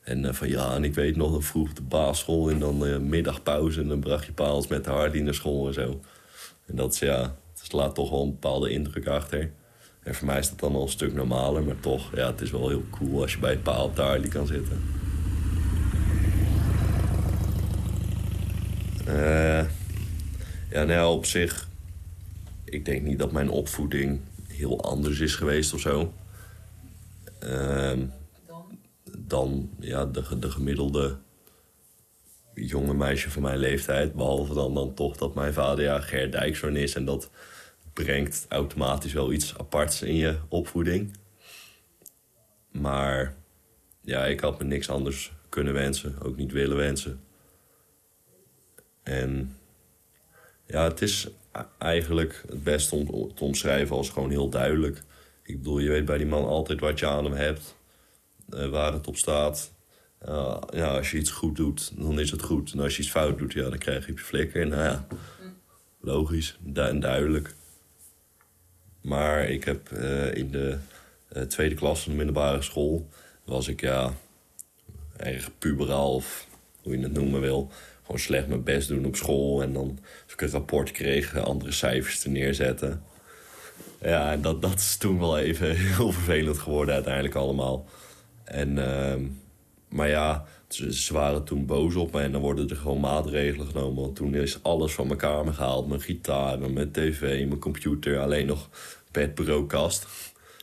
En uh, van ja, en ik weet nog, dan vroeg op de basisschool en dan middagpauze... en dan bracht je paals met de Harley naar school en zo. En dat is ja, het laat toch wel een bepaalde indruk achter. En voor mij is dat dan al een stuk normaler, maar toch, ja, het is wel heel cool als je bij het paal op de Harley kan zitten. Uh, ja, nou op zich, ik denk niet dat mijn opvoeding heel anders is geweest of zo. Uh, dan ja, de, de gemiddelde jonge meisje van mijn leeftijd. Behalve dan, dan toch dat mijn vader ja, Ger Dijkshoorn is. En dat brengt automatisch wel iets aparts in je opvoeding. Maar ja, ik had me niks anders kunnen wensen. Ook niet willen wensen. En ja, het is eigenlijk het beste om te omschrijven als gewoon heel duidelijk. Ik bedoel, je weet bij die man altijd wat je aan hem hebt. Uh, waar het op staat. Uh, ja, als je iets goed doet, dan is het goed. En als je iets fout doet, ja, dan krijg je je flikker. Nou ja, logisch en duidelijk. Maar ik heb uh, in de tweede klas van de middelbare school... was ik ja, erg puberaal of hoe je het noemen wil gewoon slecht mijn best doen op school. En dan als ik een rapport kreeg, andere cijfers te neerzetten. Ja, en dat, dat is toen wel even heel vervelend geworden uiteindelijk allemaal. En, uh, maar ja, ze, waren toen boos op me en dan worden er gewoon maatregelen genomen. Want toen is alles van mijn kamer gehaald. Mijn gitaar, mijn tv, mijn computer. Alleen nog bedbureaukast.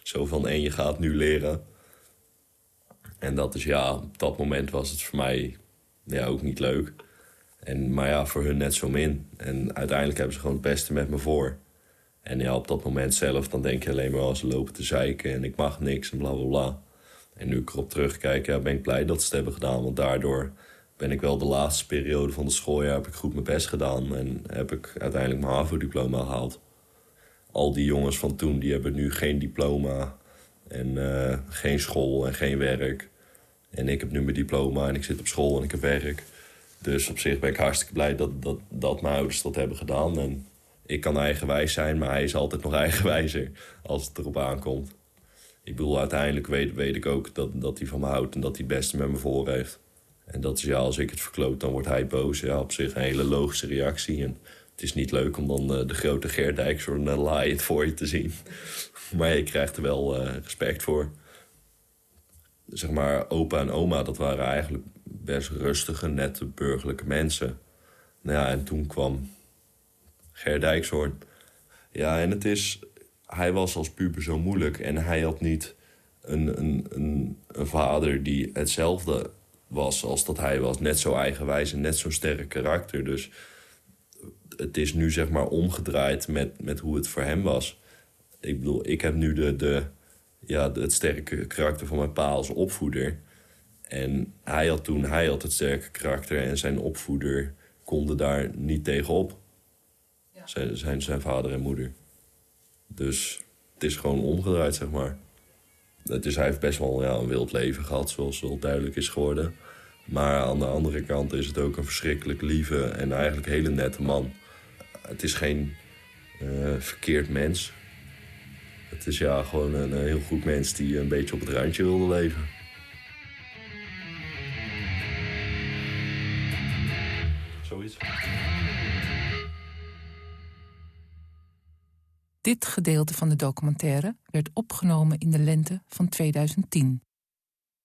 Zo van, en je gaat nu leren. En dat is ja, op dat moment was het voor mij ja, ook niet leuk. En, maar ja, voor hun net zo min. En uiteindelijk hebben ze gewoon het beste met me voor. En ja, op dat moment zelf, dan denk je alleen maar... als oh, ze lopen te zeiken en ik mag niks en bla bla bla. En nu ik erop terugkijk, ja, ben ik blij dat ze het hebben gedaan. Want daardoor ben ik wel de laatste periode van de schooljaar... heb ik goed mijn best gedaan en heb ik uiteindelijk mijn HAVO-diploma gehaald. Al die jongens van toen, die hebben nu geen diploma... en uh, geen school en geen werk. En ik heb nu mijn diploma en ik zit op school en ik heb werk... Dus op zich ben ik hartstikke blij dat, dat, dat mijn ouders dat hebben gedaan. En ik kan eigenwijs zijn, maar hij is altijd nog eigenwijzer als het erop aankomt. Ik bedoel, uiteindelijk weet, weet ik ook dat, dat hij van me houdt en dat hij het beste met me voor heeft. En dat is ja, als ik het verkloot, dan wordt hij boos. Ja, op zich een hele logische reactie. En het is niet leuk om dan uh, de grote Gerdijk zo'n uh, laaiend voor je te zien. maar je krijgt er wel uh, respect voor. Zeg maar, opa en oma, dat waren eigenlijk best rustige, nette, burgerlijke mensen. Nou ja, en toen kwam Ger Dijkshoorn. Ja, en het is... Hij was als puber zo moeilijk en hij had niet een, een, een, een vader die hetzelfde was als dat hij was. Net zo eigenwijs en net zo'n sterk karakter. Dus het is nu zeg maar omgedraaid met, met hoe het voor hem was. Ik bedoel, ik heb nu de, de, ja, het sterke karakter van mijn pa als opvoeder. En hij had toen hij had het sterke karakter en zijn opvoeder konden daar niet tegenop. Ja. Zijn, zijn, zijn vader en moeder. Dus het is gewoon omgedraaid, zeg maar. Is, hij heeft best wel ja, een wild leven gehad, zoals wel duidelijk is geworden. Maar aan de andere kant is het ook een verschrikkelijk lieve en eigenlijk hele nette man. Het is geen uh, verkeerd mens. Het is ja gewoon een, een heel goed mens die een beetje op het randje wilde leven. Dit gedeelte van de documentaire werd opgenomen in de lente van 2010.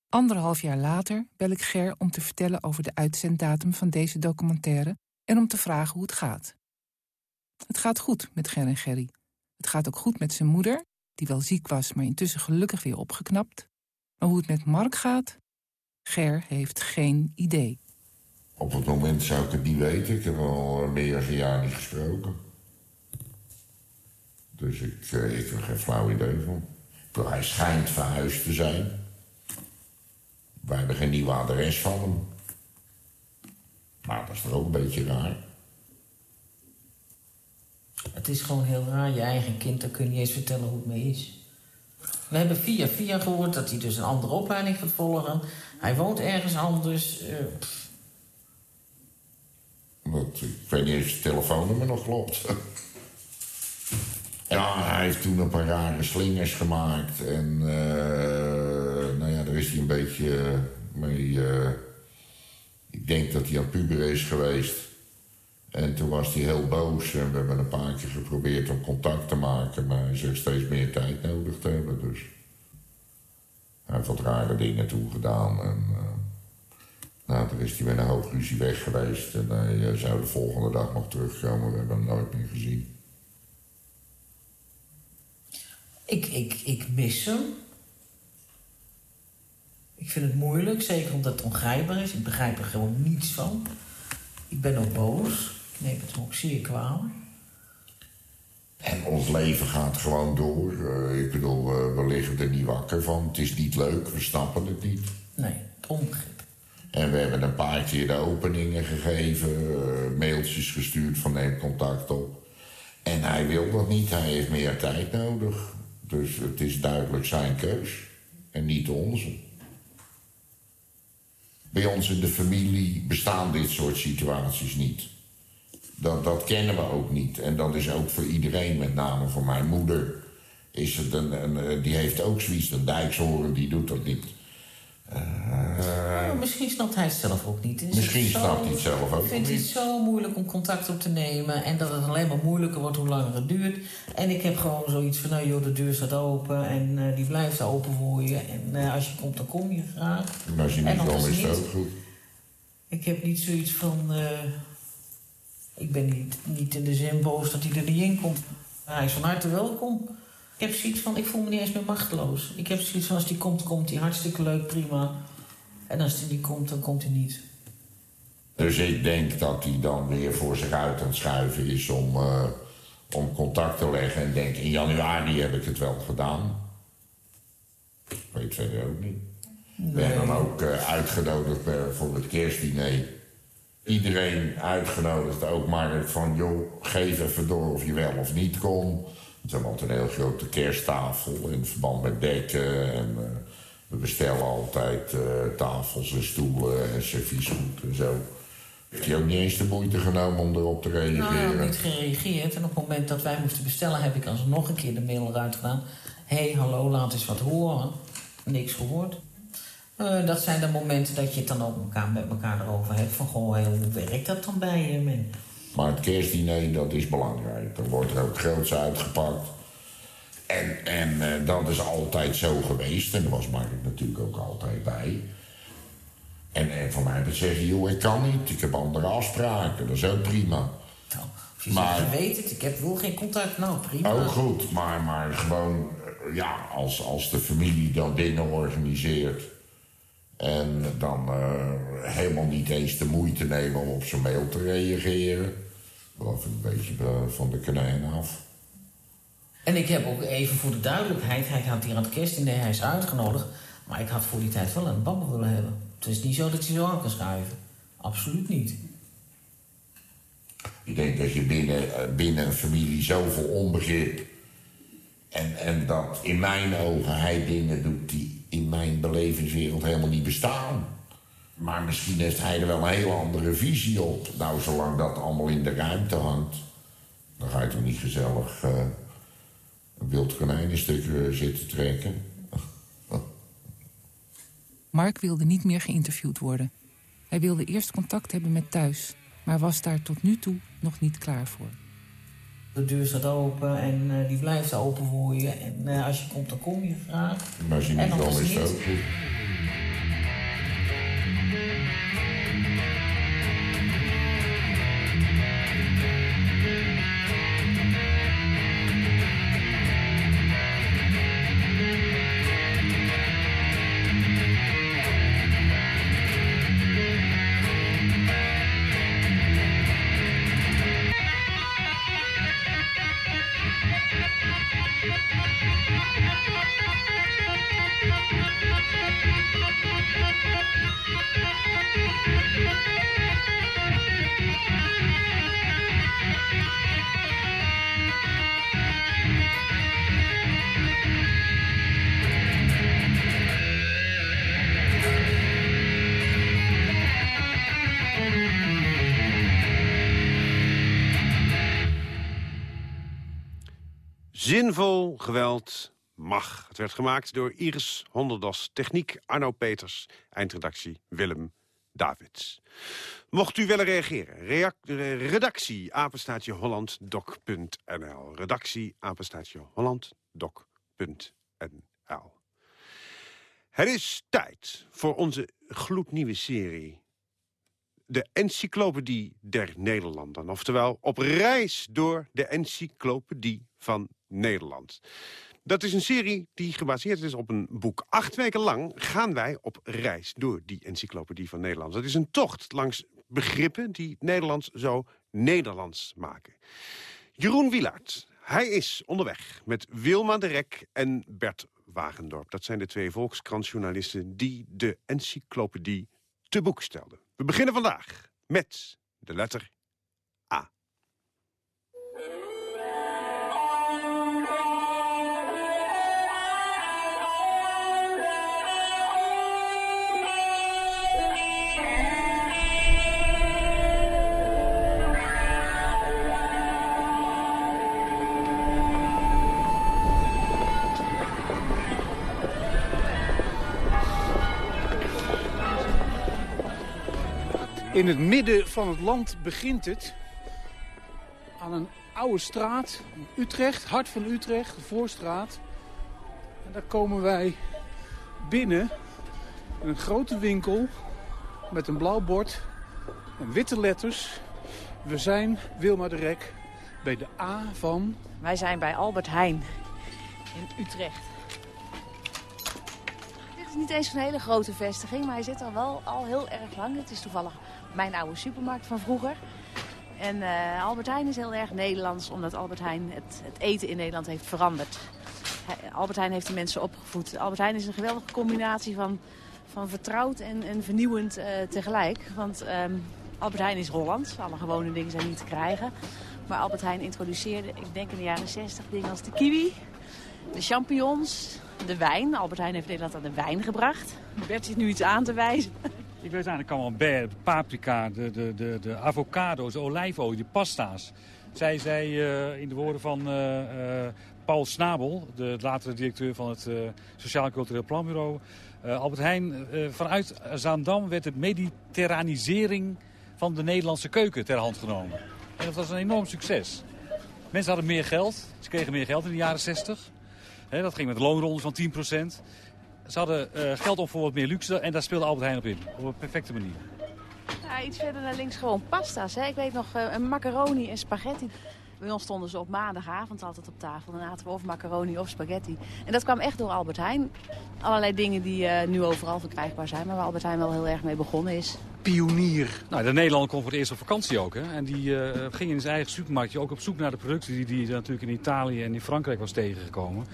Anderhalf jaar later bel ik Ger om te vertellen over de uitzenddatum van deze documentaire en om te vragen hoe het gaat. Het gaat goed met Ger en Gerry. Het gaat ook goed met zijn moeder, die wel ziek was, maar intussen gelukkig weer opgeknapt. Maar hoe het met Mark gaat? Ger heeft geen idee. Op het moment zou ik het niet weten. Ik heb al meer dan een jaar niet gesproken. Dus ik, eh, ik heb er geen flauw idee van. Hij schijnt verhuisd te zijn. We hebben geen nieuwe adres van hem. Maar dat is toch ook een beetje raar. Het is gewoon heel raar. Je eigen kind, dan kun je niet eens vertellen hoe het mee is. We hebben via via gehoord dat hij dus een andere opleiding gaat volgen. Hij woont ergens anders. Uh, ik weet niet of het telefoonnummer nog klopt. ja, hij heeft toen een paar rare slingers gemaakt. En uh, nou ja, daar is hij een beetje Mee, eh, ik denk dat hij aan puber is geweest. En toen was hij heel boos en we hebben een paar keer geprobeerd om contact te maken, maar hij zegt steeds meer tijd nodig te hebben. Dus hij heeft wat rare dingen toegedaan. En, uh, nou, toen is hij met een hoog ruzie weg geweest en hij eh, zou de volgende dag nog terugkomen. We hebben hem nooit meer gezien. Ik, ik, ik mis hem. Ik vind het moeilijk, zeker omdat het ongrijpbaar is. Ik begrijp er gewoon niets van. Ik ben ook boos. Ik neem het ook zeer kwalijk. En ons leven gaat gewoon door. Uh, ik bedoel, uh, we liggen er niet wakker van. Het is niet leuk, we snappen het niet. Nee, onbegrip. En we hebben een paar keer de openingen gegeven, uh, mailtjes gestuurd van neem contact op. En hij wil dat niet, hij heeft meer tijd nodig. Dus het is duidelijk zijn keus en niet onze. Bij ons in de familie bestaan dit soort situaties niet. Dat, dat kennen we ook niet. En dat is ook voor iedereen, met name voor mijn moeder. Is het een, een die heeft ook zoiets, een dijkshoren, die doet dat niet. Uh, misschien snapt hij het zelf ook niet. Is misschien zo, snapt hij het zelf ook Ik vind het zo moeilijk om contact op te nemen. En dat het alleen maar moeilijker wordt hoe langer het duurt. En ik heb gewoon zoiets van, nou joh, de deur staat open. En uh, die blijft open voor je. En uh, als je komt, dan kom je graag. En als je niet komt, is het ook goed. Ik heb niet zoiets van... ik ben niet, niet in de zin boos dat hij er niet in komt. Hij is van harte welkom. Ik heb zoiets van, ik voel me niet eens meer machteloos. Ik heb zoiets van, als die komt, komt hij. Hartstikke leuk, prima. En als hij niet komt, dan komt hij niet. Dus ik denk dat hij dan weer voor zich uit aan het schuiven is om, uh, om contact te leggen. En denk, in januari heb ik het wel gedaan. Ik weet verder ook niet. Nee. Ben dan ook uh, uitgenodigd voor het kerstdiner. Iedereen uitgenodigd, ook maar van, joh, geef even door of je wel of niet kon. We hebben altijd een heel grote kersttafel in verband met dekken. En uh, we bestellen altijd uh, tafels en stoelen en serviesgoed en zo. Heeft hij ook niet eens de moeite genomen om erop te reageren? Nou, hij heeft niet gereageerd. En op het moment dat wij moesten bestellen, heb ik alsnog een keer de mail eruit gedaan. Hé, hey, hallo, laat eens wat horen. Niks gehoord. Uh, dat zijn de momenten dat je het dan ook elkaar, met elkaar erover hebt. Van, goh, hey, hoe werkt dat dan bij je? Maar het kerstdiner, dat is belangrijk. Dan wordt er ook groots uitgepakt. En, en uh, dat is altijd zo geweest. En daar was Mark natuurlijk ook altijd bij. En, en van mij zeggen, joh, ik kan niet. Ik heb andere afspraken. Dat is ook prima. Nou, als je maar, zegt, weet het, ik heb wel geen contact. Nou, prima. Ook goed, maar, maar gewoon... Ja, als, als de familie dan dingen organiseert... En dan uh, helemaal niet eens de moeite nemen om op zijn mail te reageren. Geloof een beetje van de konijn af. En ik heb ook even voor de duidelijkheid... hij had hier aan het kerstdiner, hij is uitgenodigd... maar ik had voor die tijd wel een babbel willen hebben. Het is niet zo dat hij zo aan kan schuiven. Absoluut niet. Ik denk dat je binnen, binnen een familie zoveel onbegrip... En, en dat in mijn ogen hij dingen doet die in mijn belevingswereld helemaal niet bestaan. Maar misschien heeft hij er wel een hele andere visie op. Nou, zolang dat allemaal in de ruimte hangt... dan ga je toch niet gezellig uh, een wild konijnenstuk uh, zitten trekken. Mark wilde niet meer geïnterviewd worden. Hij wilde eerst contact hebben met thuis... maar was daar tot nu toe nog niet klaar voor. De deur staat open en uh, die blijft open voor je. En uh, als je komt, dan kom je graag. Maar als je niet komt, is het ook goed. Geweld mag. Het werd gemaakt door Iris Honderdas, techniek Arno Peters, eindredactie Willem Davids. Mocht u willen reageren, redactie apenstaatje hollanddoc.nl. Redactie apenstaatje hollanddoc.nl. Het is tijd voor onze gloednieuwe serie. De Encyclopedie der Nederlanden. Oftewel, op reis door de Encyclopedie van Nederland. Dat is een serie die gebaseerd is op een boek. Acht weken lang gaan wij op reis door die encyclopedie van Nederland. Dat is een tocht langs begrippen die Nederlands zo Nederlands maken. Jeroen Wielaert, hij is onderweg met Wilma de Rek en Bert Wagendorp. Dat zijn de twee volkskrantjournalisten die de encyclopedie te boek stelden. We beginnen vandaag met de letter In het midden van het land begint het aan een oude straat, Utrecht, hart van Utrecht, de Voorstraat. En daar komen wij binnen in een grote winkel met een blauw bord en witte letters. We zijn, Wilma de Rek, bij de A van... Wij zijn bij Albert Heijn in Utrecht. Dit is niet eens een hele grote vestiging, maar hij zit er wel al heel erg lang. Het is toevallig mijn oude supermarkt van vroeger. En uh, Albert Heijn is heel erg Nederlands, omdat Albert Heijn het, het eten in Nederland heeft veranderd. Albert Heijn heeft de mensen opgevoed. Albert Heijn is een geweldige combinatie van, van vertrouwd en, en vernieuwend uh, tegelijk. Want um, Albert Heijn is Hollands, alle gewone dingen zijn niet te krijgen. Maar Albert Heijn introduceerde, ik denk in de jaren 60, dingen als de kiwi, de champignons, de wijn. Albert Heijn heeft Nederland aan de wijn gebracht. Bert zit nu iets aan te wijzen. Ik weet eigenlijk allemaal bij de paprika, de, de, de, de avocado's, de olijfolie, de pasta's. Zij zei uh, in de woorden van uh, uh, Paul Snabel, de latere directeur van het Sociaal Cultureel Planbureau. Albert Heijn, vanuit Zaandam werd de mediterranisering van de Nederlandse keuken ter hand genomen. En dat was een enorm succes. Mensen hadden meer geld, ze kregen meer geld in de jaren 60. dat ging met loonrondes van 10%. Ze hadden uh, geld op voor wat meer luxe en daar speelde Albert Heijn op in. Op een perfecte manier. Ja, iets verder naar links gewoon pasta's. Hè? Ik weet nog uh, een macaroni en spaghetti. Bij ons stonden ze op maandagavond altijd op tafel. Dan aten we of macaroni of spaghetti. En dat kwam echt door Albert Heijn. Allerlei dingen die uh, nu overal verkrijgbaar zijn. Maar waar Albert Heijn wel heel erg mee begonnen is. Pionier. Nou, de Nederlander kon voor het eerst op vakantie ook. Hè? En die uh, ging in zijn eigen supermarktje ook op zoek naar de producten... die hij natuurlijk in Italië en in Frankrijk was tegengekomen.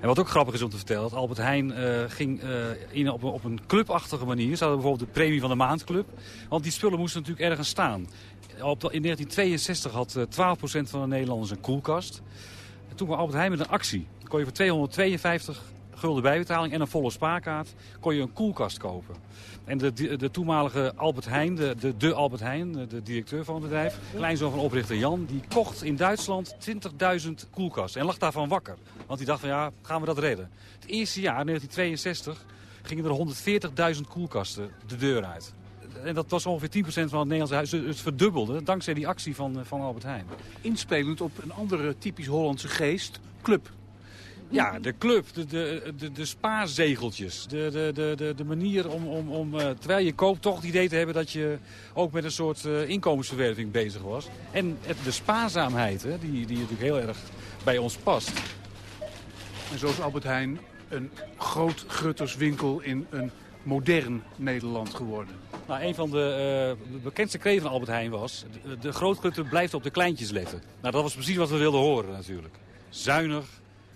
En wat ook grappig is om te vertellen, dat Albert Heijn uh, ging uh, in, op, op, een clubachtige manier. Ze hadden bijvoorbeeld de premie van de maandclub. Want die spullen moesten natuurlijk ergens staan. Op, in 1962 had uh, 12% van de Nederlanders een koelkast. En toen kwam Albert Heijn met een actie. Kon je voor 252 gulden bijbetaling en een volle spaarkaart kon je een koelkast kopen. En de, de, toenmalige Albert Heijn, de, de, Albert Heijn, de directeur van het bedrijf, kleinzoon van oprichter Jan, die kocht in Duitsland 20.000 koelkasten en lag daarvan wakker. Want die dacht van ja, gaan we dat redden. Het eerste jaar, 1962, gingen er 140.000 koelkasten de deur uit. En dat was ongeveer 10% van het Nederlandse huis. Het verdubbelde dankzij die actie van, van Albert Heijn. Inspelend op een andere typisch Hollandse geest, club. Ja, de club, de, de, de, de spaarzegeltjes. De, de, de, de, de manier om, om, om uh, terwijl je koopt, toch het idee te hebben dat je ook met een soort uh, inkomensverwerving bezig was. En het, de spaarzaamheid, hè, die, die natuurlijk heel erg bij ons past. En zo is Albert Heijn een groot grutterswinkel in een modern Nederland geworden. Nou, een van de uh, bekendste kreten van Albert Heijn was... de, de grootgrutter blijft op de kleintjes letten. Nou, dat was precies wat we wilden horen natuurlijk. Zuinig,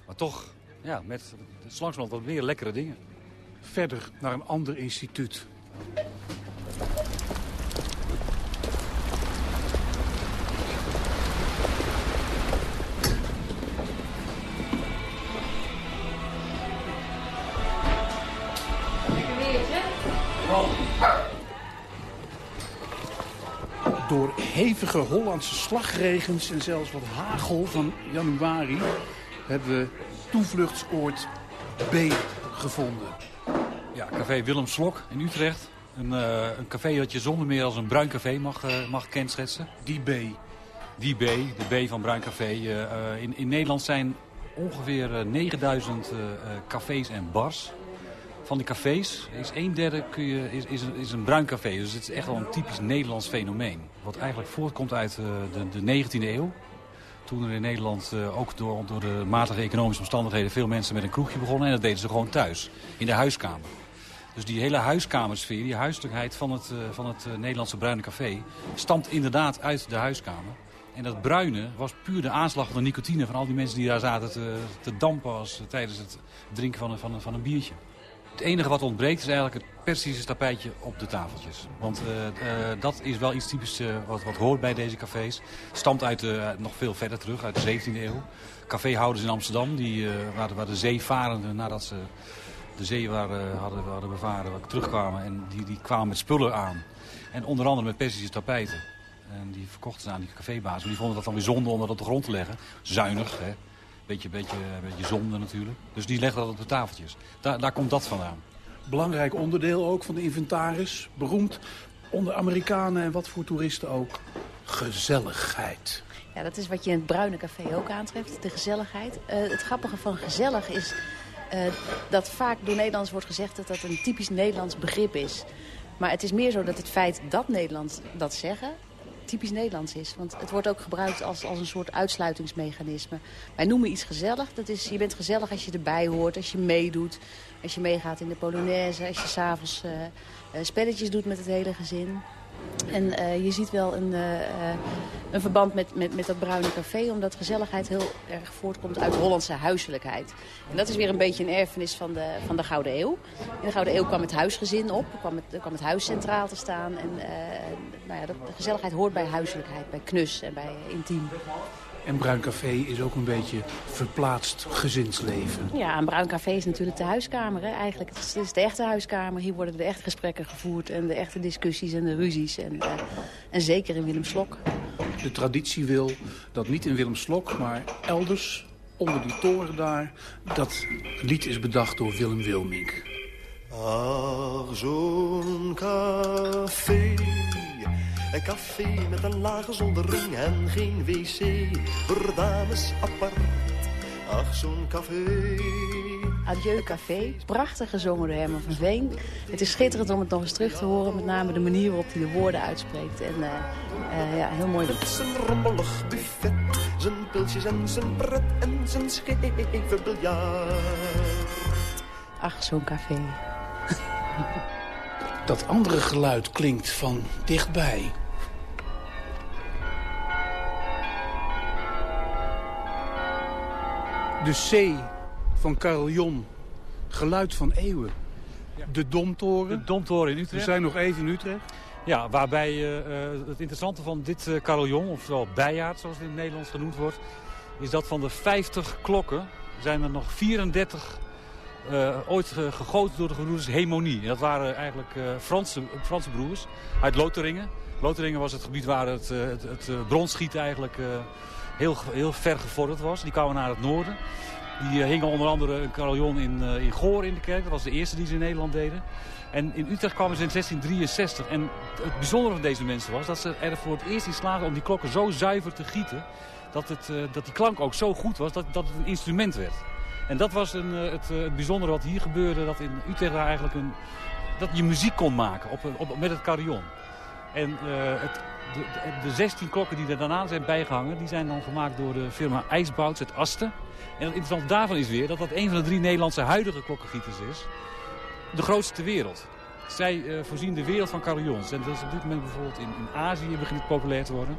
maar toch ja, met langzamerhand wat meer lekkere dingen. Verder naar een ander instituut. Door hevige Hollandse slagregens en zelfs wat hagel van januari hebben we toevluchtsoord B gevonden. Ja, café Willem Slok in Utrecht. Een, uh, een café dat je zonder meer als een bruin café mag, uh, mag kenschetsen. Die B. Die B, de B van Bruin Café. Uh, in, in Nederland zijn ongeveer 9000 cafés en bars. Van die cafés is een derde kun je, is, is, is een bruin café. Dus het is echt wel een typisch Nederlands fenomeen. Wat eigenlijk voortkomt uit de, de 19e eeuw. Toen er in Nederland uh, ook door, door de matige economische omstandigheden... veel mensen met een kroegje begonnen. En dat deden ze gewoon thuis, in de huiskamer. Dus die hele huiskamersfeer, die huiselijkheid van het, uh, van het uh, Nederlandse bruine café... stamt inderdaad uit de huiskamer. En dat bruine was puur de aanslag van de nicotine... van al die mensen die daar zaten te, te dampen als, tijdens het drinken van een, van, een, van een biertje. Het enige wat ontbreekt is eigenlijk het Persische tapijtje op de tafeltjes. Want uh, uh, dat is wel iets typisch uh, wat, wat hoort bij deze cafés. Stamt uit nog veel verder terug, uit de 17e eeuw. Caféhouders in Amsterdam, die, waar, waar de zeevarenden nadat ze de zee waren, hadden, hadden bevaren, terugkwamen. En die, die kwamen met spullen aan. En onder andere met Persische tapijten. En die verkochten ze aan die cafébaas. Die vonden dat dan weer zonde om dat op de grond te leggen. Zuinig, hè. Beetje, beetje, beetje zonde natuurlijk. Dus die legden dat op de tafeltjes. Daar, daar komt dat vandaan. Belangrijk onderdeel ook van de inventaris. Beroemd onder Amerikanen en wat voor toeristen ook. Gezelligheid. Ja, dat is wat je in het Bruine Café ook aantreft, de gezelligheid. Uh, het grappige van gezellig is uh, dat vaak door Nederlands wordt gezegd dat dat een typisch Nederlands begrip is. Maar het is meer zo dat het feit dat Nederlands dat zeggen typisch Nederlands is. Want het wordt ook gebruikt als, als een soort uitsluitingsmechanisme. Wij noemen iets gezellig. Dat is, je bent gezellig als je erbij hoort, als je meedoet. Als je meegaat in de Polonaise, als je s'avonds uh, spelletjes doet met het hele gezin. En uh, je ziet wel een, uh, een verband met, met, met dat bruine café... omdat gezelligheid heel erg voortkomt uit Hollandse huiselijkheid. En dat is weer een beetje een erfenis van de, van de Gouden Eeuw. In de Gouden Eeuw kwam het huisgezin op, kwam het, kwam het huis centraal te staan. En nou ja, de gezelligheid hoort bij huiselijkheid, bij knus en bij intiem. En Bruin Café is ook een beetje verplaatst gezinsleven. Ja, een Bruin Café is natuurlijk de huiskamer. Hè? Eigenlijk, het is, het is de echte huiskamer. Hier worden de echte gesprekken gevoerd en de echte discussies en de ruzies. En, uh, en zeker in Willem Slok. De traditie wil dat niet in Willem Slok, maar elders, onder die toren daar... dat lied is bedacht door Willem Wilmink. Ach, zo'n café... Een café met een lage zoldering en geen wc. Voor dames apart. Ach, zo'n café. Adieu Café, prachtig gezongen door Herman van Veen. Het is schitterend om het nog eens terug te horen. Met name de manier waarop hij de woorden uitspreekt. En uh, uh, ja, heel mooi. Met zijn rommelig buffet, zijn pilsjes en zijn pret en zijn scheve biljart. Ach, zo'n café. Dat andere geluid klinkt van dichtbij. De C van Carillon. Geluid van eeuwen. De Domtoren. De Domtoren in We Utrecht. zijn nog even in Utrecht. Ja, waarbij uh, het interessante van dit uh, carillon, oftewel bijaard zoals het in het Nederlands genoemd wordt, is dat van de 50 klokken zijn er nog 34 uh, ooit gegoten door de gebroeders Hemonie. En dat waren eigenlijk Franse, Franse broers uit Lotharingen. Lotharingen was het gebied waar het, het, het bronschieten eigenlijk heel, heel ver gevorderd was. Die kwamen naar het noorden. Die uh, hingen onder andere een carillon in, uh, in Goor in de kerk. Dat was de eerste die ze in Nederland deden. En in Utrecht kwamen ze in 1663. En het bijzondere van deze mensen was dat ze er voor het eerst in slaagden om die klokken zo zuiver te gieten. Dat, het, uh, dat die klank ook zo goed was dat, dat het een instrument werd. En dat was een, het, het bijzondere wat hier gebeurde. Dat in Utrecht eigenlijk een, dat je muziek kon maken op, op, met het carillon. En het, de, de, de 16 klokken die er daarna zijn bijgehangen... die zijn dan gemaakt door de firma IJsbouts uit Asten. En het interessante daarvan is weer dat dat een van de drie Nederlandse huidige klokkengieters is. De grootste ter wereld. Zij uh, voorzien de wereld van carillons. En dat is op dit moment bijvoorbeeld in, in Azië begint het populair te worden.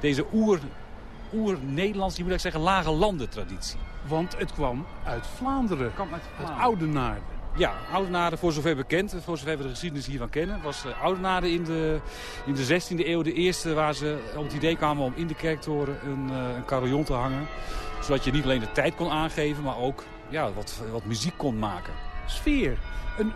Deze oer, oer-Nederlands, je moet eigenlijk zeggen, lage landen traditie. Want het kwam uit Vlaanderen. Het kwam uit Vlaanderen. Ja, Oudenaarde, voor zover bekend, voor zover we de geschiedenis hiervan kennen, was uh, Oudenaarde in de, in de 16e eeuw de eerste waar ze op het idee kwamen om in de kerktoren een, uh, een carillon te hangen. Zodat je niet alleen de tijd kon aangeven, maar ook ja, wat, wat muziek kon maken. Sfeer. Een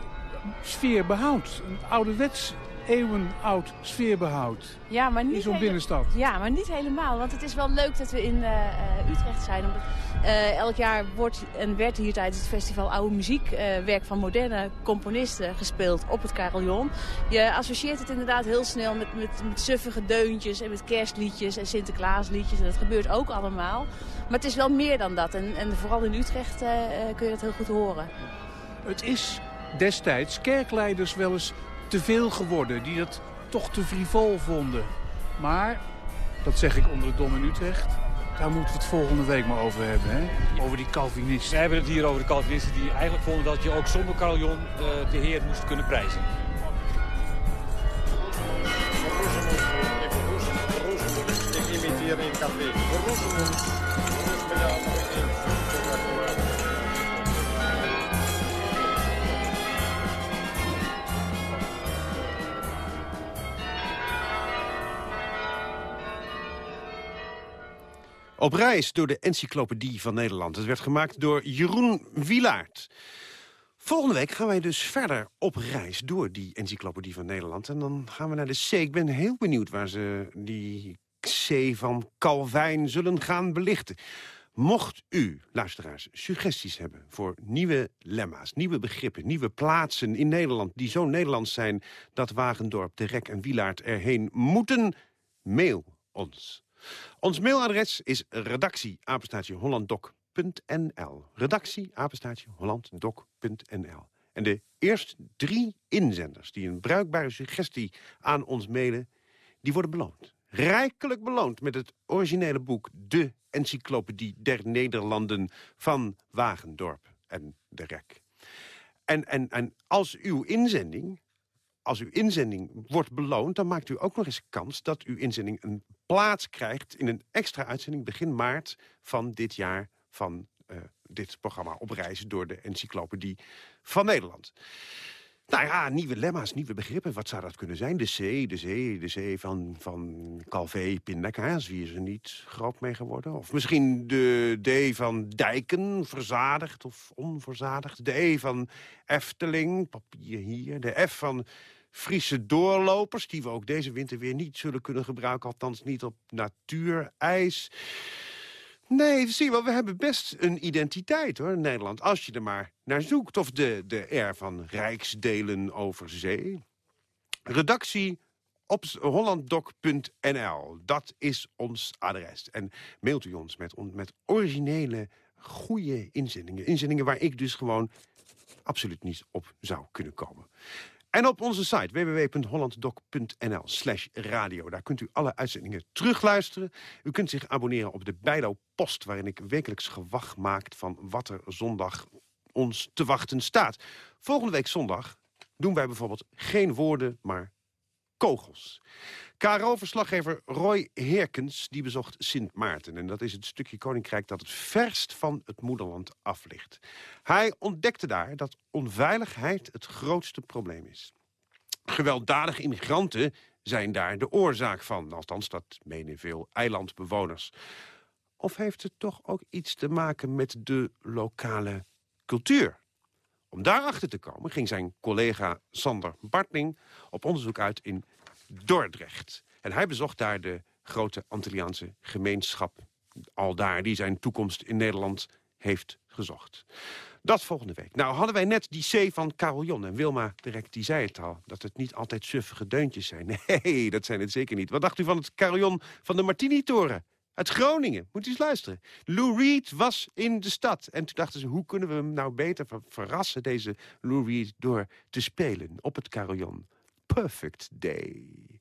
sfeer behoudt. Een ouderwets eeuwenoud sfeerbehoud Ja, maar niet in zo'n binnenstad. Ja, maar niet helemaal. Want het is wel leuk dat we in eh, eh, Utrecht zijn. Omdat, eh, elk jaar wordt en werd hier tijdens het festival oude muziekwerk werk van moderne componisten gespeeld op het carillon. Je associeert het inderdaad heel snel met, met, met suffige deuntjes en met kerstliedjes en Sinterklaasliedjes. En dat gebeurt ook allemaal. Maar het is wel meer dan dat. En, en vooral in Utrecht kun je dat heel goed horen. Het is destijds kerkleiders wel eens te veel geworden. Die dat toch te frivol vonden. Maar, dat zeg ik onder het dom in Utrecht... daar moeten we het volgende week maar over hebben. Hè? Over die Calvinisten. We hebben het hier over de Calvinisten die eigenlijk vonden dat je ook zonder carillon eh, de Heer moest kunnen prijzen. Ik imiteer in café. Op reis door de Encyclopedie van Nederland. Het werd gemaakt door Jeroen Wilaert. Volgende week gaan wij dus verder op reis door die Encyclopedie van Nederland. En dan gaan we naar de C. Ik ben heel benieuwd waar ze die C van Calvijn zullen gaan belichten. Mocht u, luisteraars, suggesties hebben voor nieuwe lemma's, nieuwe begrippen, nieuwe plaatsen in Nederland die zo Nederlands zijn dat Wagendorp, de Rek en Wilaert erheen moeten, mail ons. Ons mailadres is redactie hollanddoc.nl. Redactie. En de eerste drie inzenders die een bruikbare suggestie aan ons mailen, die worden beloond. Rijkelijk beloond met het originele boek De Encyclopedie der Nederlanden van Wagendorp en de Rek. En, en, en als uw inzending als uw inzending wordt beloond... dan maakt u ook nog eens kans dat uw inzending een plaats krijgt... in een extra uitzending begin maart van dit jaar... van eh, dit programma op reis door de encyclopedie van Nederland. Nou ja, nieuwe lemma's, nieuwe begrippen. Wat zou dat kunnen zijn? De zee, de zee, de zee van, van Calvé, pindakaas. Wie is er niet groot mee geworden? Of misschien de D van dijken, verzadigd of onverzadigd. De E van Efteling, papier hier. De F van Friese doorlopers, die we ook deze winter weer niet zullen kunnen gebruiken. Althans niet op natuurijs. Nee, zie je wel, we hebben best een identiteit hoor, Nederland. Als je er maar naar zoekt. Of de, de R van Rijksdelen over zee. Redactie op hollanddoc.nl. Dat is ons adres. En mailt u ons met, met originele, goede inzendingen. Inzendingen waar ik dus gewoon absoluut niet op zou kunnen komen. En op onze site www.hollanddoc.nl slash radio. Daar kunt u alle uitzendingen terugluisteren. U kunt zich abonneren op de Bijlo Post... waarin ik wekelijks gewacht maak van wat er zondag ons te wachten staat. Volgende week zondag doen wij bijvoorbeeld geen woorden, maar kogels. KRO-verslaggever Roy Herkens die bezocht Sint Maarten. En dat is het stukje koninkrijk dat het verst van het moederland af ligt. Hij ontdekte daar dat onveiligheid het grootste probleem is. Gewelddadige immigranten zijn daar de oorzaak van. Althans, dat menen veel eilandbewoners. Of heeft het toch ook iets te maken met de lokale cultuur? Om daarachter te komen ging zijn collega Sander Bartling op onderzoek uit in Dordrecht. En hij bezocht daar de grote Antilliaanse gemeenschap. Al daar die zijn toekomst in Nederland heeft gezocht. Dat volgende week. Nou hadden wij net die C van Carillon. En Wilma direct die zei het al. Dat het niet altijd suffige deuntjes zijn. Nee, dat zijn het zeker niet. Wat dacht u van het Carillon van de Martini-toren? Uit Groningen. Moet u eens luisteren. Lou Reed was in de stad. En toen dachten ze, hoe kunnen we hem nou beter ver- verrassen, deze Lou Reed, door te spelen op het carillon. Perfect Day.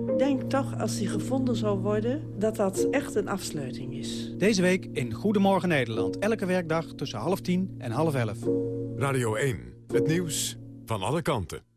Ik denk toch, als die gevonden zou worden, dat dat echt een afsluiting is. Deze week in Goedemorgen Nederland. Elke werkdag tussen half tien en half elf. Radio 1, het nieuws van alle kanten.